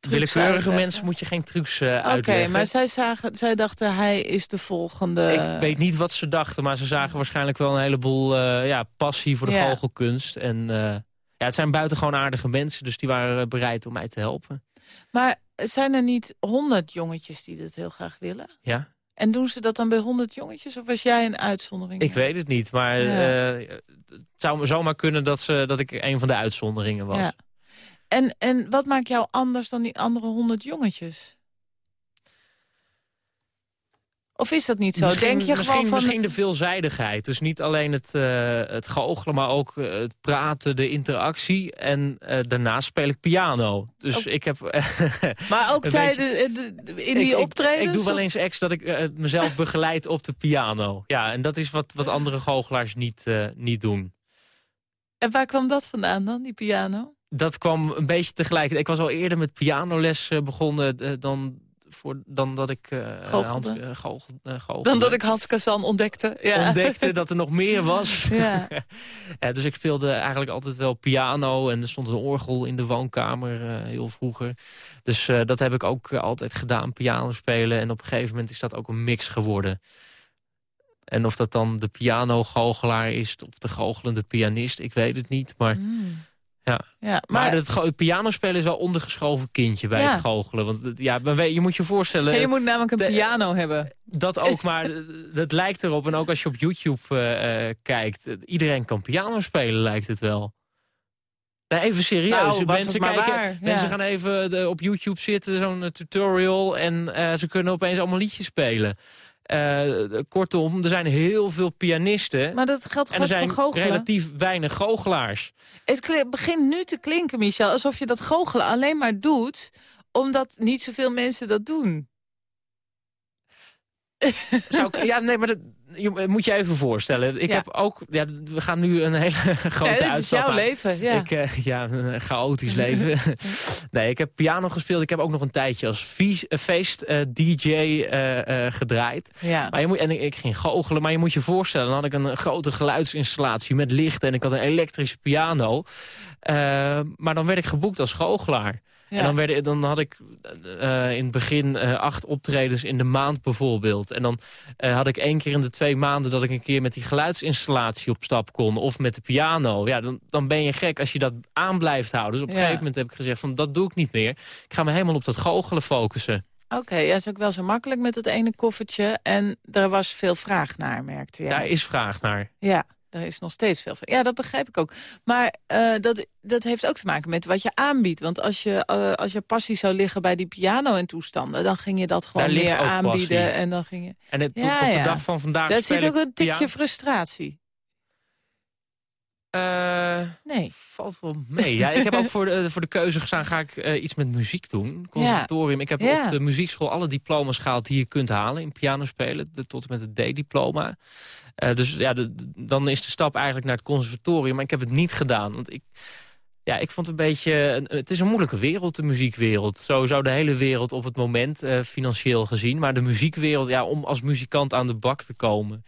Willekeurige mensen moet je geen trucs uh, uitleggen. Oké, maar zij, zagen, zij dachten hij is de volgende... Ik weet niet wat ze dachten, maar ze zagen waarschijnlijk wel een heleboel uh, ja, passie voor de ja. goochelkunst. En uh, ja, het zijn buitengewoon aardige mensen, dus die waren bereid om mij te helpen. Maar zijn er niet honderd jongetjes die dit heel graag willen? Ja. En doen ze dat dan bij honderd jongetjes of was jij een uitzondering? Ik weet het niet, maar ja. het zou zomaar kunnen dat, ze, dat ik een van de uitzonderingen was. Ja. En, en wat maakt jou anders dan die andere honderd jongetjes? Of is dat niet zo? Misschien, Denk je misschien, gewoon van... misschien de veelzijdigheid. Dus niet alleen het, uh, het goochelen, maar ook uh, het praten, de interactie. En uh, daarnaast speel ik piano. Dus ook... ik heb... maar ook tijdens in die ik, optredens? Ik, ik doe wel eens ex dat ik mezelf begeleid op de piano. Ja, en dat is wat, wat andere goochelaars niet, niet doen. En waar kwam dat vandaan dan, die piano? Dat kwam een beetje tegelijk. Ik was al eerder met pianoles uh, begonnen uh, dan, voor, dan dat ik uh, Hans, uh, Dan dat ik Hans Kazan ontdekte. Ja. Ontdekte dat er nog meer was. Ja. ja. dus ik speelde eigenlijk altijd wel piano. En er stond een orgel in de woonkamer heel vroeger. Dus dat heb ik ook altijd gedaan, piano spelen. En op een gegeven moment is dat ook een mix geworden. En of dat dan de piano-goochelaar is of de goochelende pianist, ik weet het niet. Maar mm. Ja. ja maar, maar het pianospelen is wel ondergeschoven kindje bij het goochelen. Want ja, je moet je voorstellen... je moet namelijk een piano hebben. Dat ook, maar dat lijkt erop. En ook als je op YouTube uh, kijkt. Iedereen kan piano spelen, lijkt het wel. Nee, even serieus. Nou, mensen, kijken, mensen gaan even de, op YouTube zitten, zo'n tutorial... en uh, ze kunnen opeens allemaal liedjes spelen. Uh, kortom, er zijn heel veel pianisten. Maar dat geldt en er zijn relatief weinig goochelaars. Het begint nu te klinken, Michel, alsof je dat goochelen alleen maar doet... omdat niet zoveel mensen dat doen. Zou ik, ja, nee, maar dat, je, moet je even voorstellen. Ik heb ook, ja, we gaan nu een hele grote ja, uitstap. Is jouw leven, ja. Ik, uh, ja, een chaotisch leven. nee, ik heb piano gespeeld. Ik heb ook nog een tijdje als feest-dj uh, uh, gedraaid. Ja. Maar je moet, en ik, ik, ging goochelen, maar je moet je voorstellen... dan had ik een grote geluidsinstallatie met licht... en ik had een elektrische piano. maar dan werd ik geboekt als goochelaar. En dan, dan had ik uh, in het begin uh, acht optredens in de maand bijvoorbeeld. En dan uh, had ik één keer in de twee maanden dat ik een keer met die geluidsinstallatie op stap kon. Of met de piano. Ja, dan, dan ben je gek als je dat aan blijft houden. Dus op een ja. gegeven moment heb ik gezegd van dat doe ik niet meer. Ik ga me helemaal op dat goochelen focussen. Oké, okay, ja, is ook wel zo makkelijk met het ene koffertje. En er was veel vraag naar, merkte je. Daar is vraag naar. Ja. Daar is nog steeds veel van. Ja, dat begrijp ik ook. Maar uh, dat, dat heeft ook te maken met wat je aanbiedt. Want als je, uh, als je passie zou liggen bij die piano en toestanden... dan ging je dat gewoon meer aanbieden. Passie. En dan ging je... En het, ja, tot, op de dag van vandaag Daar zit ook een tikje frustratie. Uh, nee. Valt wel mee. Ja, ik heb ook voor de, voor de keuze gestaan, ga ik uh, iets met muziek doen. Conservatorium. Ja. Ik heb ja. op de muziekschool alle diploma's gehaald die je kunt halen in piano spelen. De, tot en met het D-diploma. Uh, dus ja, de, dan is de stap eigenlijk naar het conservatorium. Maar ik heb het niet gedaan. Want ik, ja, ik vond het een beetje... Het is een moeilijke wereld, de muziekwereld. Zo zou de hele wereld op het moment, financieel gezien. Maar de muziekwereld, ja, om als muzikant aan de bak te komen...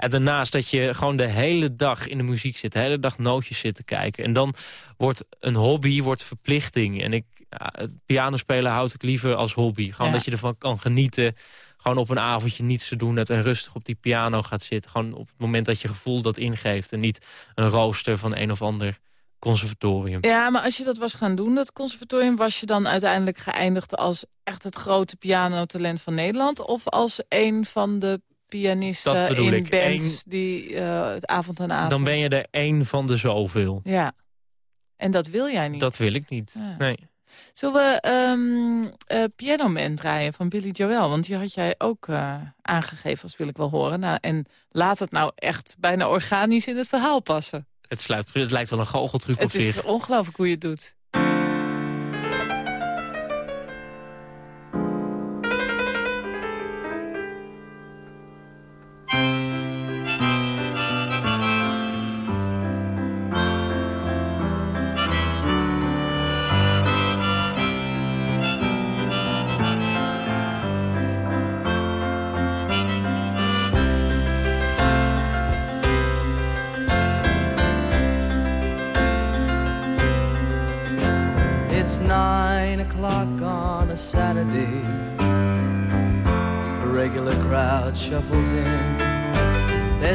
En daarnaast dat je gewoon de hele dag in de muziek zit. De hele dag nootjes zit te kijken. En dan wordt een hobby wordt verplichting. En ik, ja, het pianospelen houd ik liever als hobby. Gewoon ja. dat je ervan kan genieten. gewoon op een avondje niets te doen hebt... en rustig op die piano gaat zitten. Gewoon op het moment dat je gevoel dat ingeeft. En niet een rooster van een of ander conservatorium. Ja, maar als je dat was gaan doen, dat conservatorium... was je dan uiteindelijk geëindigd als echt het grote pianotalent van Nederland... of als een van de pianisten in ik. bands die uh, het avond aan avond... Dan ben je er één van de zoveel. Ja, en dat wil jij niet. Dat wil ik niet, nee. Zullen we um, uh, Piano Man draaien van Billy Joel? Want die had jij ook uh, aangegeven, als wil ik wel horen. Nou, en laat het nou echt bijna organisch in het verhaal passen. Het, sluit, het lijkt wel een goocheltruc op zich. Het is ongelooflijk hoe je het doet.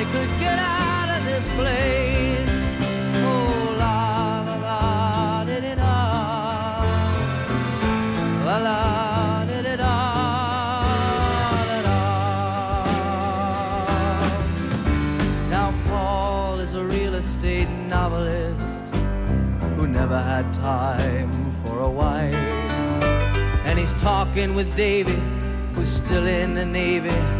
I could get out of this place. Oh, la la la, did it all. La la, did it all. Now, Paul is a real estate novelist who never had time for a wife. And he's talking with David, who's still in the Navy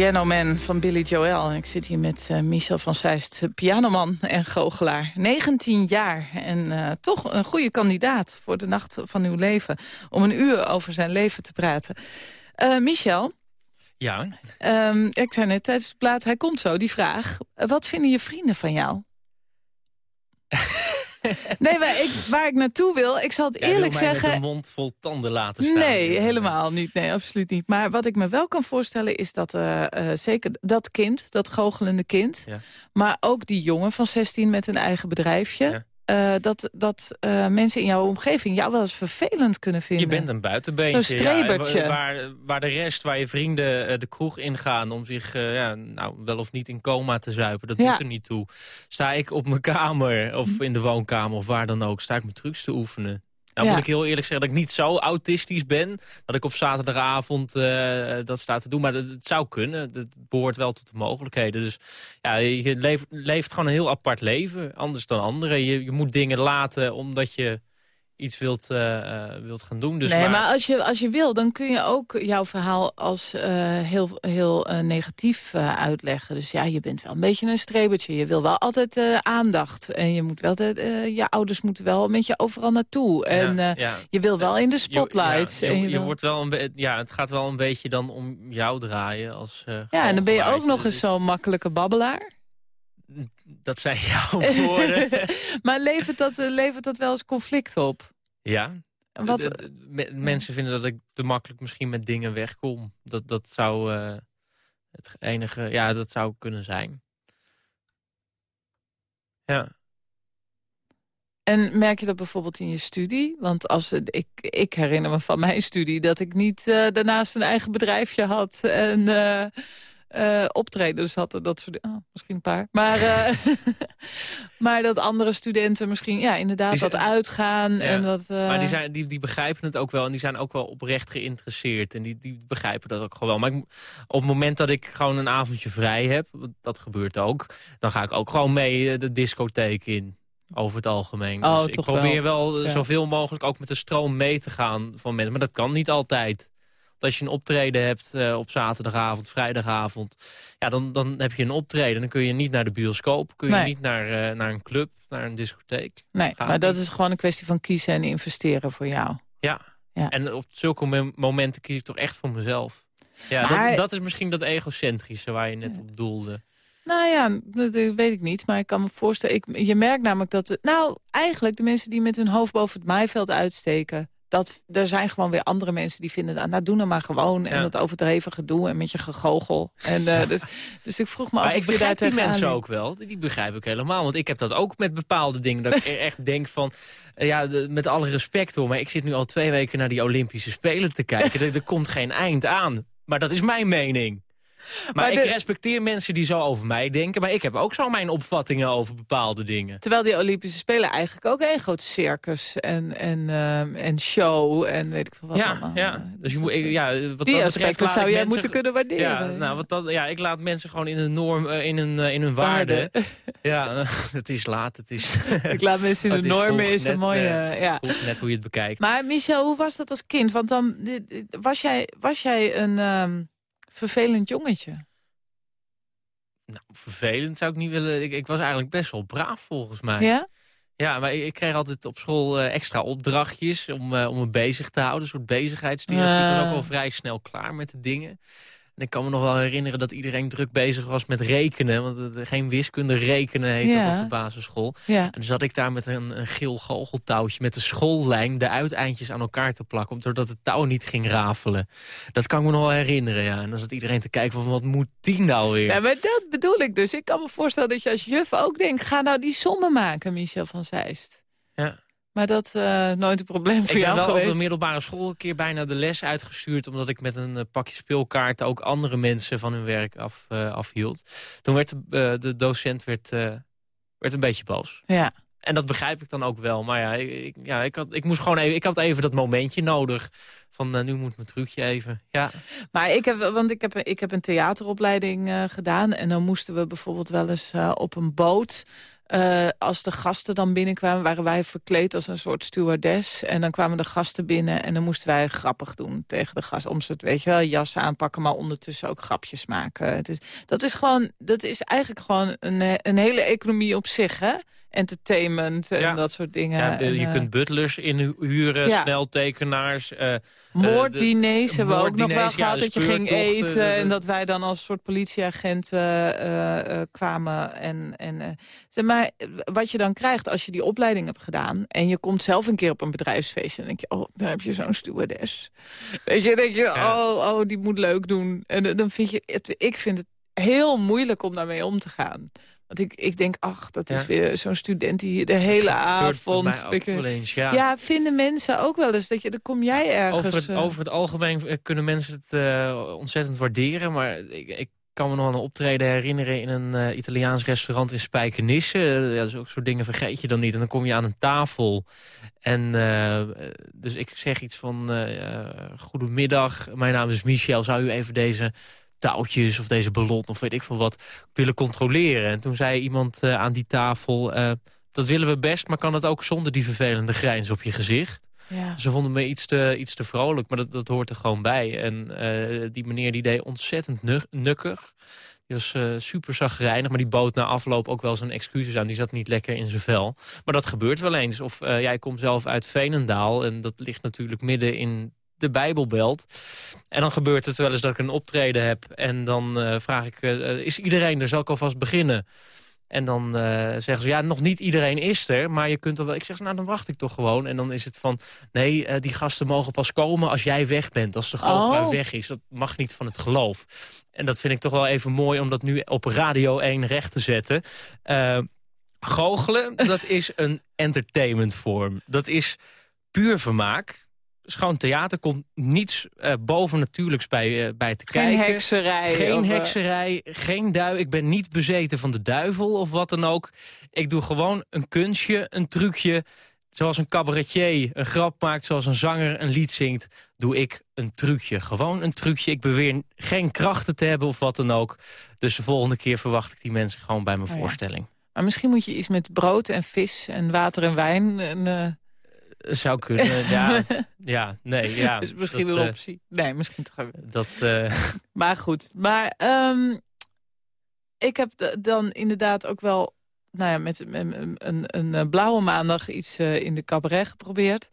Piano Man van Billy Joel. Ik zit hier met eh, Michel van Zeist, pianoman en goochelaar. 19 jaar en eh, toch een goede kandidaat voor de nacht van uw leven... om een uur over zijn leven te praten. Eh, Michel, Ja, ehm, ik zei net tijdens de plaat, hij komt zo, die vraag. Wat vinden je vrienden van jou? nee, maar ik, waar ik naartoe wil, ik zal het Jij wil eerlijk mij zeggen... met een mond vol tanden laten staan. Nee, helemaal niet. Nee, absoluut niet. Maar wat ik me wel kan voorstellen is dat eh, eh, zeker dat kind, dat goochelende kind... Ja. maar ook die jongen van 16 met een eigen bedrijfje... Ja. Eh, dat, dat eh, mensen in jouw omgeving jou wel eens vervelend kunnen vinden. Je bent een buitenbeentje. Zo'n strebertje. Ja, waar, waar de rest, waar je vrienden eh, de kroeg ingaan... om zich ja, nou, wel of niet in coma te zuipen, dat Ja. doet er niet toe. Sta ik op mijn kamer of Mhm. in de woonkamer of waar dan ook... sta ik mijn trucs te oefenen. Nou Ja. moet ik heel eerlijk zeggen dat ik niet zo autistisch ben... dat ik op zaterdagavond eh, dat sta te doen. Maar dat, het zou kunnen. Dat behoort wel tot de mogelijkheden. Dus ja, je leeft, leeft gewoon een heel apart leven. Anders dan anderen. Je, je moet dingen laten omdat je iets wilt, eh, eh, wilt gaan doen. Dus nee, maar als je, als je wil, dan kun je ook jouw verhaal als eh, heel, heel negatief uitleggen. Dus ja, je bent wel een beetje een strebertje. Je wil wel altijd aandacht. En je, moet wel de, je ouders moeten wel met je overal naartoe. En ja, ja. je wil wel in de Je- spotlights. ja, je, en je, je wil- wordt wel een ja, het gaat wel een beetje dan om jou draaien als ja, en dan ben je ook nog eens zo'n makkelijke babbelaar. Dat zijn jouw woorden. maar levert dat, eh, levert dat wel eens conflict op? ja. Wat, mensen vinden dat ik te makkelijk misschien met dingen wegkom. Dat, dat zou eh, het enige... Ja, dat zou kunnen zijn. Ja. En merk je dat bijvoorbeeld in je studie? Want als, het- ik, ik herinner me van mijn studie dat ik niet eh, daarnaast een eigen bedrijfje had. En eh, eh, optredens had en dat soort. Oh, misschien een paar. Maar, eh, maar dat andere studenten misschien ja, inderdaad zijn- dat uitgaan. Ja. En dat, eh, Maar die, zijn, die, die begrijpen het ook wel. En die zijn ook wel oprecht geïnteresseerd. En die, die begrijpen dat ook gewoon wel. Maar ik, op het moment dat ik gewoon een avondje vrij heb... dat gebeurt ook... dan ga ik ook gewoon mee eh, de discotheek in. Over het algemeen. Oh, dus ik probeer wel, eh, Ja. zoveel mogelijk ook met de stroom mee te gaan van mensen. Maar dat kan niet altijd. Als je een optreden hebt eh, op zaterdagavond, vrijdagavond... Ja, dan, dan heb je een optreden. Dan kun je niet naar de bioscoop. Kun je Nee. niet naar, eh, naar een club, naar een discotheek. nee, maar dat is gewoon een kwestie van kiezen en investeren voor jou. Ja. Ja. En op zulke mom- momenten kies ik toch echt voor mezelf. Ja, Maar- dat, dat is misschien dat egocentrische waar je net op doelde. Nou ja, dat, dat weet ik niet. Maar ik kan me voorstellen... Ik, je merkt namelijk dat... nou, eigenlijk de mensen die met hun hoofd boven het maaiveld uitsteken... Dat, er zijn gewoon weer andere mensen die vinden... nou, doe nou maar gewoon. En Ja. dat overdreven gedoe en met je gegogel. En, eh, dus, dus ik vroeg me af Maar ik begrijp die mensen ook wel. Die begrijp ik helemaal. Want ik heb dat ook met bepaalde dingen. Dat ik echt denk van... eh, ja, de- met alle respect hoor. Maar ik zit nu al twee weken naar die Olympische Spelen te kijken. er, er komt geen eind aan. Maar dat is mijn mening. Maar, Maar ik respecteer mensen die zo over mij denken. Maar ik heb ook zo mijn opvattingen over bepaalde dingen. Terwijl die Olympische Spelen eigenlijk ook een groot circus en, en, ehm, en show en weet ik veel wat ja, allemaal. ja. Eh, Dus je moet, ik- eh, ja, wat die aspecten zou jij mensen- moeten kunnen waarderen. Ja, nou, wat dat, ja, ik laat mensen gewoon in hun norm, eh, in hun, eh, in hun waarde. Ja, eh, het is laat, het is... Ik laat mensen in is normen is een mooie... eh, ja. net hoe je het bekijkt. Maar Michel, hoe was dat als kind? Want dan was jij, was jij een ehm, vervelend jongetje. Nou, vervelend zou ik niet willen. Ik, ik was eigenlijk best wel braaf volgens mij. Ja? Ja, maar ik, ik kreeg altijd op school eh, extra opdrachtjes om, eh, om me bezig te houden. Een soort bezigheidstherapie. Ik was ook Ah. wel vrij snel klaar met de dingen. En ik kan me nog wel herinneren dat iedereen druk bezig was met rekenen. Want het, geen wiskunde rekenen heet Ja. dat op de basisschool. Ja. En toen zat ik daar met een, een geel goocheltouwtje met de schoollijn... de uiteindjes aan elkaar te plakken, zodat het touw niet ging rafelen. Dat kan ik me nog wel herinneren, ja. En dan zat iedereen te kijken van wat moet die nou weer? Ja, maar dat bedoel ik dus. Ik kan me voorstellen dat je als juf ook denkt... ga nou die sommen maken, Michel van Zeist. Ja. Maar dat uh, nooit een probleem voor ik jou ben wel geweest. op de middelbare school een keer bijna de les uitgestuurd... omdat ik met een uh, pakje speelkaarten ook andere mensen van hun werk af, uh, afhield. Toen werd de, de docent werd, werd een beetje boos. Ja. En dat begrijp ik dan ook wel. Maar ja, ik, ja, ik, had, ik moest gewoon even, ik had even dat momentje nodig. Van uh, nu moet mijn trucje even. Ja. Maar ik heb, want ik heb, ik heb een theateropleiding uh, gedaan. En dan moesten we bijvoorbeeld wel eens uh, op een boot. Uh, als de gasten dan binnenkwamen, waren wij verkleed als een soort stewardess. En dan kwamen de gasten binnen en dan moesten wij grappig doen tegen de gasten. Om ze het, weet je wel, jas aanpakken, maar ondertussen ook grapjes maken. Het is, dat is gewoon, dat is eigenlijk gewoon een, een hele economie op zich, hè? Entertainment en ja. dat soort dingen. Ja, en, je uh, kunt butlers inhuren, ja. sneltekenaars. Uh, Moorddiners hebben we ook nog wel gehad. Dat je ging eten de, de, en dat wij dan als soort politieagenten uh, kwamen. En, en, zeg maar, wat je dan krijgt als je die opleiding hebt gedaan... en je komt zelf een keer op een bedrijfsfeestje... dan denk je, oh, daar heb je zo'n stewardess. Weet je, denk je, oh, oh, die moet leuk doen. En dan vind je, het, ik vind het heel moeilijk om daarmee om te gaan. Want ik, ik denk, ach, dat is ja. weer zo'n student die hier de hele avond... Ook wel eens, ja. ja. vinden mensen ook wel eens. Dat je, dan kom jij ergens... Over het, uh... over het algemeen kunnen mensen het uh, ontzettend waarderen. Maar ik, ik kan me nog een optreden herinneren in een uh, Italiaans restaurant in Spijkenisse. ja, dus ook soort dingen vergeet je dan niet. En dan kom je aan een tafel. En dus ik zeg iets van, goedemiddag, mijn naam is Michel. Zou u even deze touwtjes of deze ballon of weet ik veel wat willen controleren. En toen zei iemand uh, aan die tafel... Uh, dat willen we best, maar kan het ook zonder die vervelende grijns op je gezicht? Ja. Ze vonden me iets te, iets te vrolijk, maar dat, dat hoort er gewoon bij. En uh, die meneer die deed ontzettend nu nukkig. Die was super zagrijnig, maar die bood na afloop ook wel zijn excuses aan. Die zat niet lekker in zijn vel. Maar dat gebeurt wel eens. Of jij komt zelf uit Veenendaal en dat ligt natuurlijk midden in de Bijbelbelt. En dan gebeurt het wel eens dat ik een optreden heb. En dan uh, vraag ik, uh, is iedereen er? Zal ik alvast beginnen? En dan uh, zeggen ze, ja, nog niet iedereen is er. Maar je kunt er wel... Ik zeg, nou, dan wacht ik toch gewoon. En dan is het van, nee, die gasten mogen pas komen als jij weg bent. Als de goochelaar oh. weg is. Dat mag niet van het geloof. En dat vind ik toch wel even mooi om dat nu op Radio 1 recht te zetten. goochelen, dat is een entertainmentvorm. Dat is puur vermaak schoon theater komt niets uh, bovennatuurlijks bij, uh, bij te geen kijken. Hekserij, geen of, hekserij. Geen dui. Ik ben niet bezeten van de duivel of wat dan ook. Ik doe gewoon een kunstje, een trucje. Zoals een cabaretier een grap maakt, zoals een zanger een lied zingt... doe ik een trucje. Gewoon een trucje. Ik beweer geen krachten te hebben of wat dan ook. Dus de volgende keer verwacht ik die mensen gewoon bij mijn oh, voorstelling. Ja. Maar misschien moet je iets met brood en vis en water en wijn... En, uh... Zou kunnen, ja. ja, nee, ja. Is misschien dat, een optie. Uh, nee, misschien toch even. Dat, uh... Maar goed, maar um, ik heb dan inderdaad ook wel... Nou ja, met, met een, een, een, blauwe maandag iets uh, in de cabaret geprobeerd.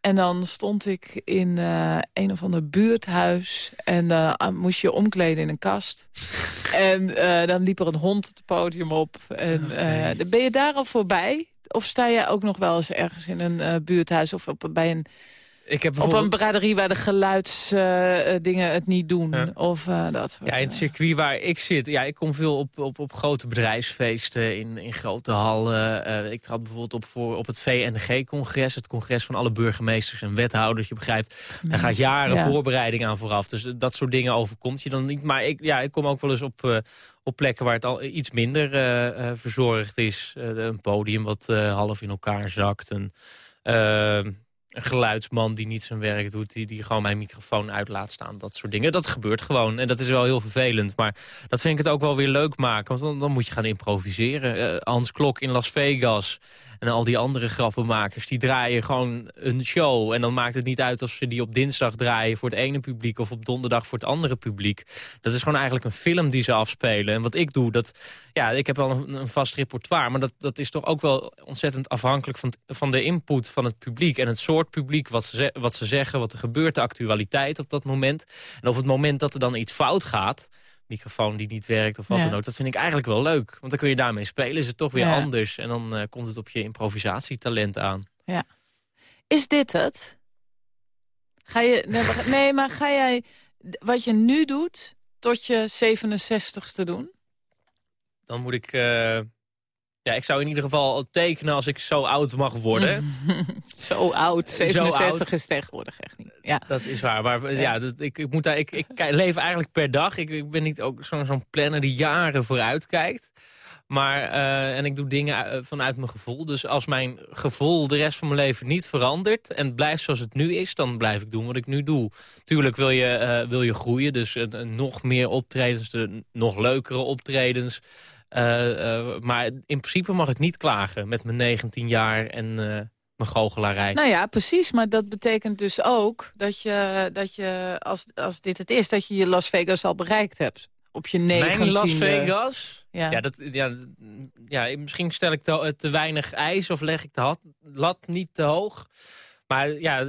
En dan stond ik in uh, een of ander buurthuis. En uh, moest je omkleden in een kast. en uh, dan liep er een hond het podium op. En okay. ben je daar al voorbij? Of sta jij ook nog wel eens ergens in een uh, buurthuis of op, bij een, ik heb op een braderie waar de geluidsdingen uh, het niet doen? Ja. Of, uh, dat soort, ja, in het circuit waar ik zit, ja, ik kom veel op, op, op grote bedrijfsfeesten in, in grote hallen. ik trad bijvoorbeeld op voor op het VNG-congres, het congres van alle burgemeesters en wethouders. Je begrijpt, daar gaat jaren ja. voorbereiding aan vooraf. Dus dat soort dingen overkomt je dan niet. Maar ik, ja, ik kom ook wel eens op op plekken waar het al iets minder uh, uh, verzorgd is. Uh, een podium wat half in elkaar zakt. Een, een geluidsman die niet zijn werk doet. Die, die gewoon mijn microfoon uit laat staan. Dat soort dingen. Dat gebeurt gewoon. En dat is wel heel vervelend. Maar dat vind ik het ook wel weer leuk maken. Want dan, dan moet je gaan improviseren. Hans Klok in Las Vegas. En al die andere grappenmakers, die draaien gewoon een show. En dan maakt het niet uit of ze die op dinsdag draaien voor het ene publiek... of op donderdag voor het andere publiek. Dat is gewoon eigenlijk een film die ze afspelen. En wat ik doe, dat, ja, ik heb wel een, vast repertoire... maar dat, dat is toch ook wel ontzettend afhankelijk van, van de input van het publiek... en het soort publiek, wat ze, wat ze zeggen, wat er gebeurt, de actualiteit op dat moment. En op het moment dat er dan iets fout gaat microfoon die niet werkt of wat Ja. dan ook. Dat vind ik eigenlijk wel leuk. Want dan kun je daarmee spelen. Is het toch weer Ja. anders. En dan eh, komt het op je improvisatietalent aan. Is dit het? Ga je, nee, maar- nee, maar ga jij wat je nu doet tot je 67ste doen? Dan moet ik... eh, ja, ik zou in ieder geval tekenen als ik zo oud mag worden. Zo oud. Zo 67 oud. is tegenwoordig echt niet. Ja. Dat is waar. Maar ja, dat, ik, ik, moet daar, ik, ik leef eigenlijk per dag. Ik, ik ben niet ook zo'n zo'n planner die jaren vooruit kijkt. Maar, eh, en ik doe dingen eh, vanuit mijn gevoel. Dus als mijn gevoel de rest van mijn leven niet verandert... en blijft zoals het nu is, dan blijf ik doen wat ik nu doe. Tuurlijk wil je, eh, wil je groeien. Dus eh, nog meer optredens, de, nog leukere optredens. Eh, eh, maar in principe mag ik niet klagen met mijn 19 jaar en eh, mijn goochelarij. Nou ja, precies. Maar dat betekent dus ook dat je, dat je als, als dit het is, dat je je Las Vegas al bereikt hebt. Op je 19 Mijn Las Vegas? Ja. Ja, dat, ja, ja, misschien stel ik te, te weinig ijs of leg ik de hat- lat niet te hoog. Maar ja,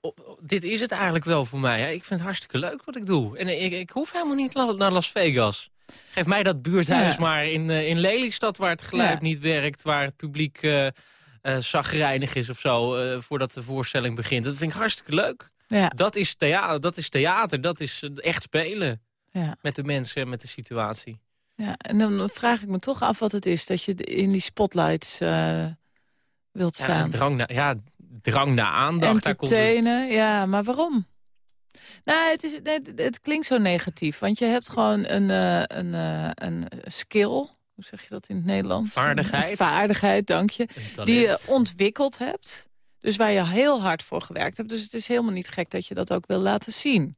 op- dit is het eigenlijk wel voor mij. Hè. Ik vind het hartstikke leuk wat ik doe. En ik, ik hoef helemaal niet naar Las Vegas. Geef mij dat buurthuis Ja. maar in, eh, in Lelystad waar het geluid Ja. niet werkt. Waar het publiek eh, zagrijnig is of zo voordat de voorstelling begint. Dat vind ik hartstikke leuk. Ja. Dat is, thea dat is theater, dat is echt spelen Ja. met de mensen en met de situatie. ja, en dan vraag ik me toch af wat het is dat je in die spotlights wilt Ja, staan. drang, naar, ja, drang naar aandacht. Daar komt het. Entertainen, ja, maar waarom? Nou, het, is, het, het klinkt zo negatief, want je hebt gewoon een, eh, een, eh, een skill. Hoe zeg je dat in het Nederlands? Vaardigheid. Een vaardigheid, dank je. Die je ontwikkeld hebt. Dus waar je heel hard voor gewerkt hebt. Dus het is helemaal niet gek dat je dat ook wil laten zien.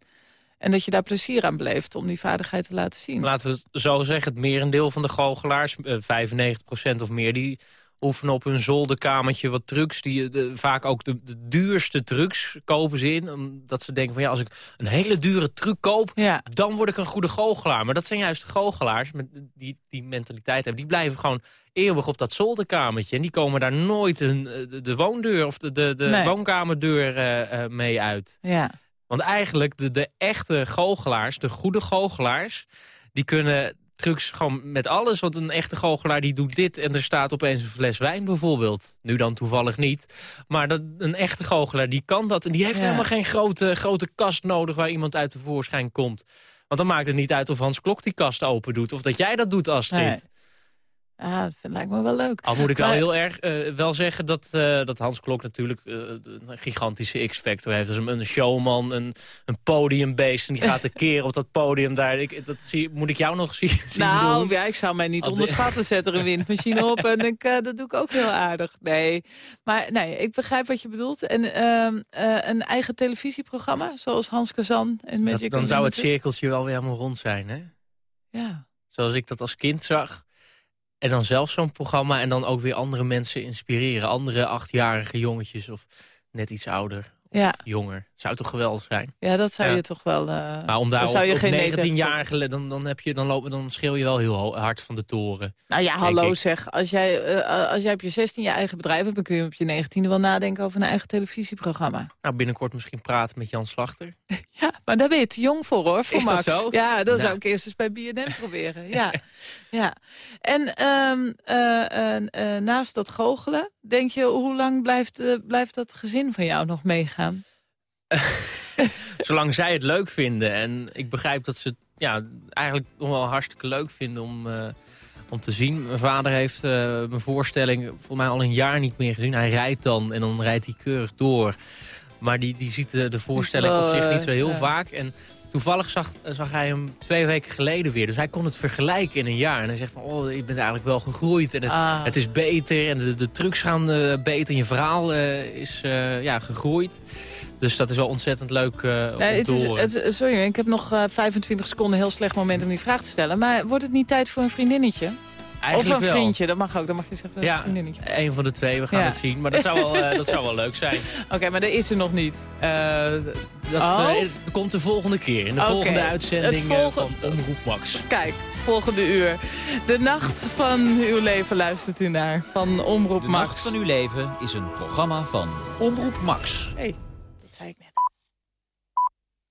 En dat je daar plezier aan beleeft om die vaardigheid te laten zien. Laten we het zo zeggen, het merendeel van de goochelaars, eh, 95% of meer... die oefenen op hun zolderkamertje wat trucs. Die, eh, de, vaak ook de, de duurste trucs kopen ze in. Omdat ze denken van ja, als ik een hele dure truc koop... Ja, dan word ik een goede goochelaar. Maar dat zijn juist de goochelaars met die die mentaliteit hebben. Die blijven gewoon eeuwig op dat zolderkamertje. En die komen daar nooit hun, eh, de, de woondeur of de, de, de Nee. woonkamerdeur eh, mee uit. ja. Want eigenlijk de, de echte goochelaars, de goede goochelaars... die kunnen trucs gewoon met alles. Want een echte goochelaar die doet dit en er staat opeens een fles wijn bijvoorbeeld. Nu dan toevallig niet. Maar dat, een echte goochelaar die kan dat. En die heeft Ja. helemaal geen grote, grote kast nodig waar iemand uit de voorschijn komt. Want dan maakt het niet uit of Hans Klok die kast open doet. Of dat jij dat doet, Astrid. Nee. Ah, dat lijkt me wel leuk. Al moet ik wel heel erg eh, wel zeggen dat, eh, dat Hans Klok natuurlijk eh, een gigantische X-factor heeft. Dus een, een showman, een, een podiumbeest. En die gaat een keer op dat podium daar. Ik, dat zie, moet ik jou nog zien, Nou, doen? ja, ik zou mij niet die- onderschatten. Zet er een windmachine op en ik, dat doe ik ook heel aardig. Nee, maar nee, ik begrijp wat je bedoelt. En ehm, eh, een eigen televisieprogramma, zoals Hans Kazan en Magic Dat, dan zou het cirkeltje wel weer helemaal rond zijn, hè? Ja, Zoals ik dat als kind zag. En dan zelf zo'n programma en dan ook weer andere mensen inspireren. Andere achtjarige jongetjes of net iets ouder of ja, jonger. Zou toch geweldig zijn? ja, dat zou Ja. je toch wel... eh, Maar om daar op, zou je op geen nee 19 tegen jaar geleden, dan, dan, heb je, dan, lopen, dan schreeuw je wel heel hard van de toren. Nou ja, hallo ik. zeg. Als jij, eh, als jij op je 16 je eigen bedrijf hebt... dan kun je op je 19e wel nadenken over een eigen televisieprogramma. Nou, binnenkort misschien praten met Jan Slachter. Ja, maar daar ben je te jong voor hoor, voor Is dat zo? Ja, dat Nou. zou ik eerst eens bij BNN proberen. Ja, ja. En ehm, eh, naast dat goochelen, denk je... hoe lang blijft, blijft dat gezin van jou nog meegaan? Zolang zij het leuk vinden. En ik begrijp dat ze het ja, eigenlijk nog wel hartstikke leuk vinden om, eh, om te zien. Mijn vader heeft eh, mijn voorstelling volgens mij al een jaar niet meer gezien. Hij rijdt dan en dan rijdt hij keurig door. Maar die, die ziet de, de voorstelling op zich niet zo heel Ja. vaak. En toevallig zag, zag hij hem twee weken geleden weer. Dus hij kon het vergelijken in een jaar. En hij zegt van, oh, je bent eigenlijk wel gegroeid. En het, Ah. het is beter en de, de trucs gaan eh, beter. En je verhaal eh, is eh, ja, gegroeid. Dus dat is wel ontzettend leuk om Nee, het te is, horen. het, sorry, ik heb nog eh, 25 seconden heel slecht moment om die vraag te stellen. Maar wordt het niet tijd voor een vriendinnetje? Eigenlijk of een wel. vriendje, dat mag ook. Dan mag je zeggen, Ja, een vriendinnetje. een van de twee, we gaan Ja. het zien. Maar dat zou wel, eh, dat zou wel leuk zijn. Oké, maar dat is er nog niet. Eh, dat Oh? eh, komt de volgende keer. In de volgende uitzending eh, volgende- van Omroep Max. Kijk, volgende uur. De nacht van uw leven luistert u naar. Van Omroep De Max. Nacht van uw leven is een programma van Omroep Max. Hey, dat zei ik net.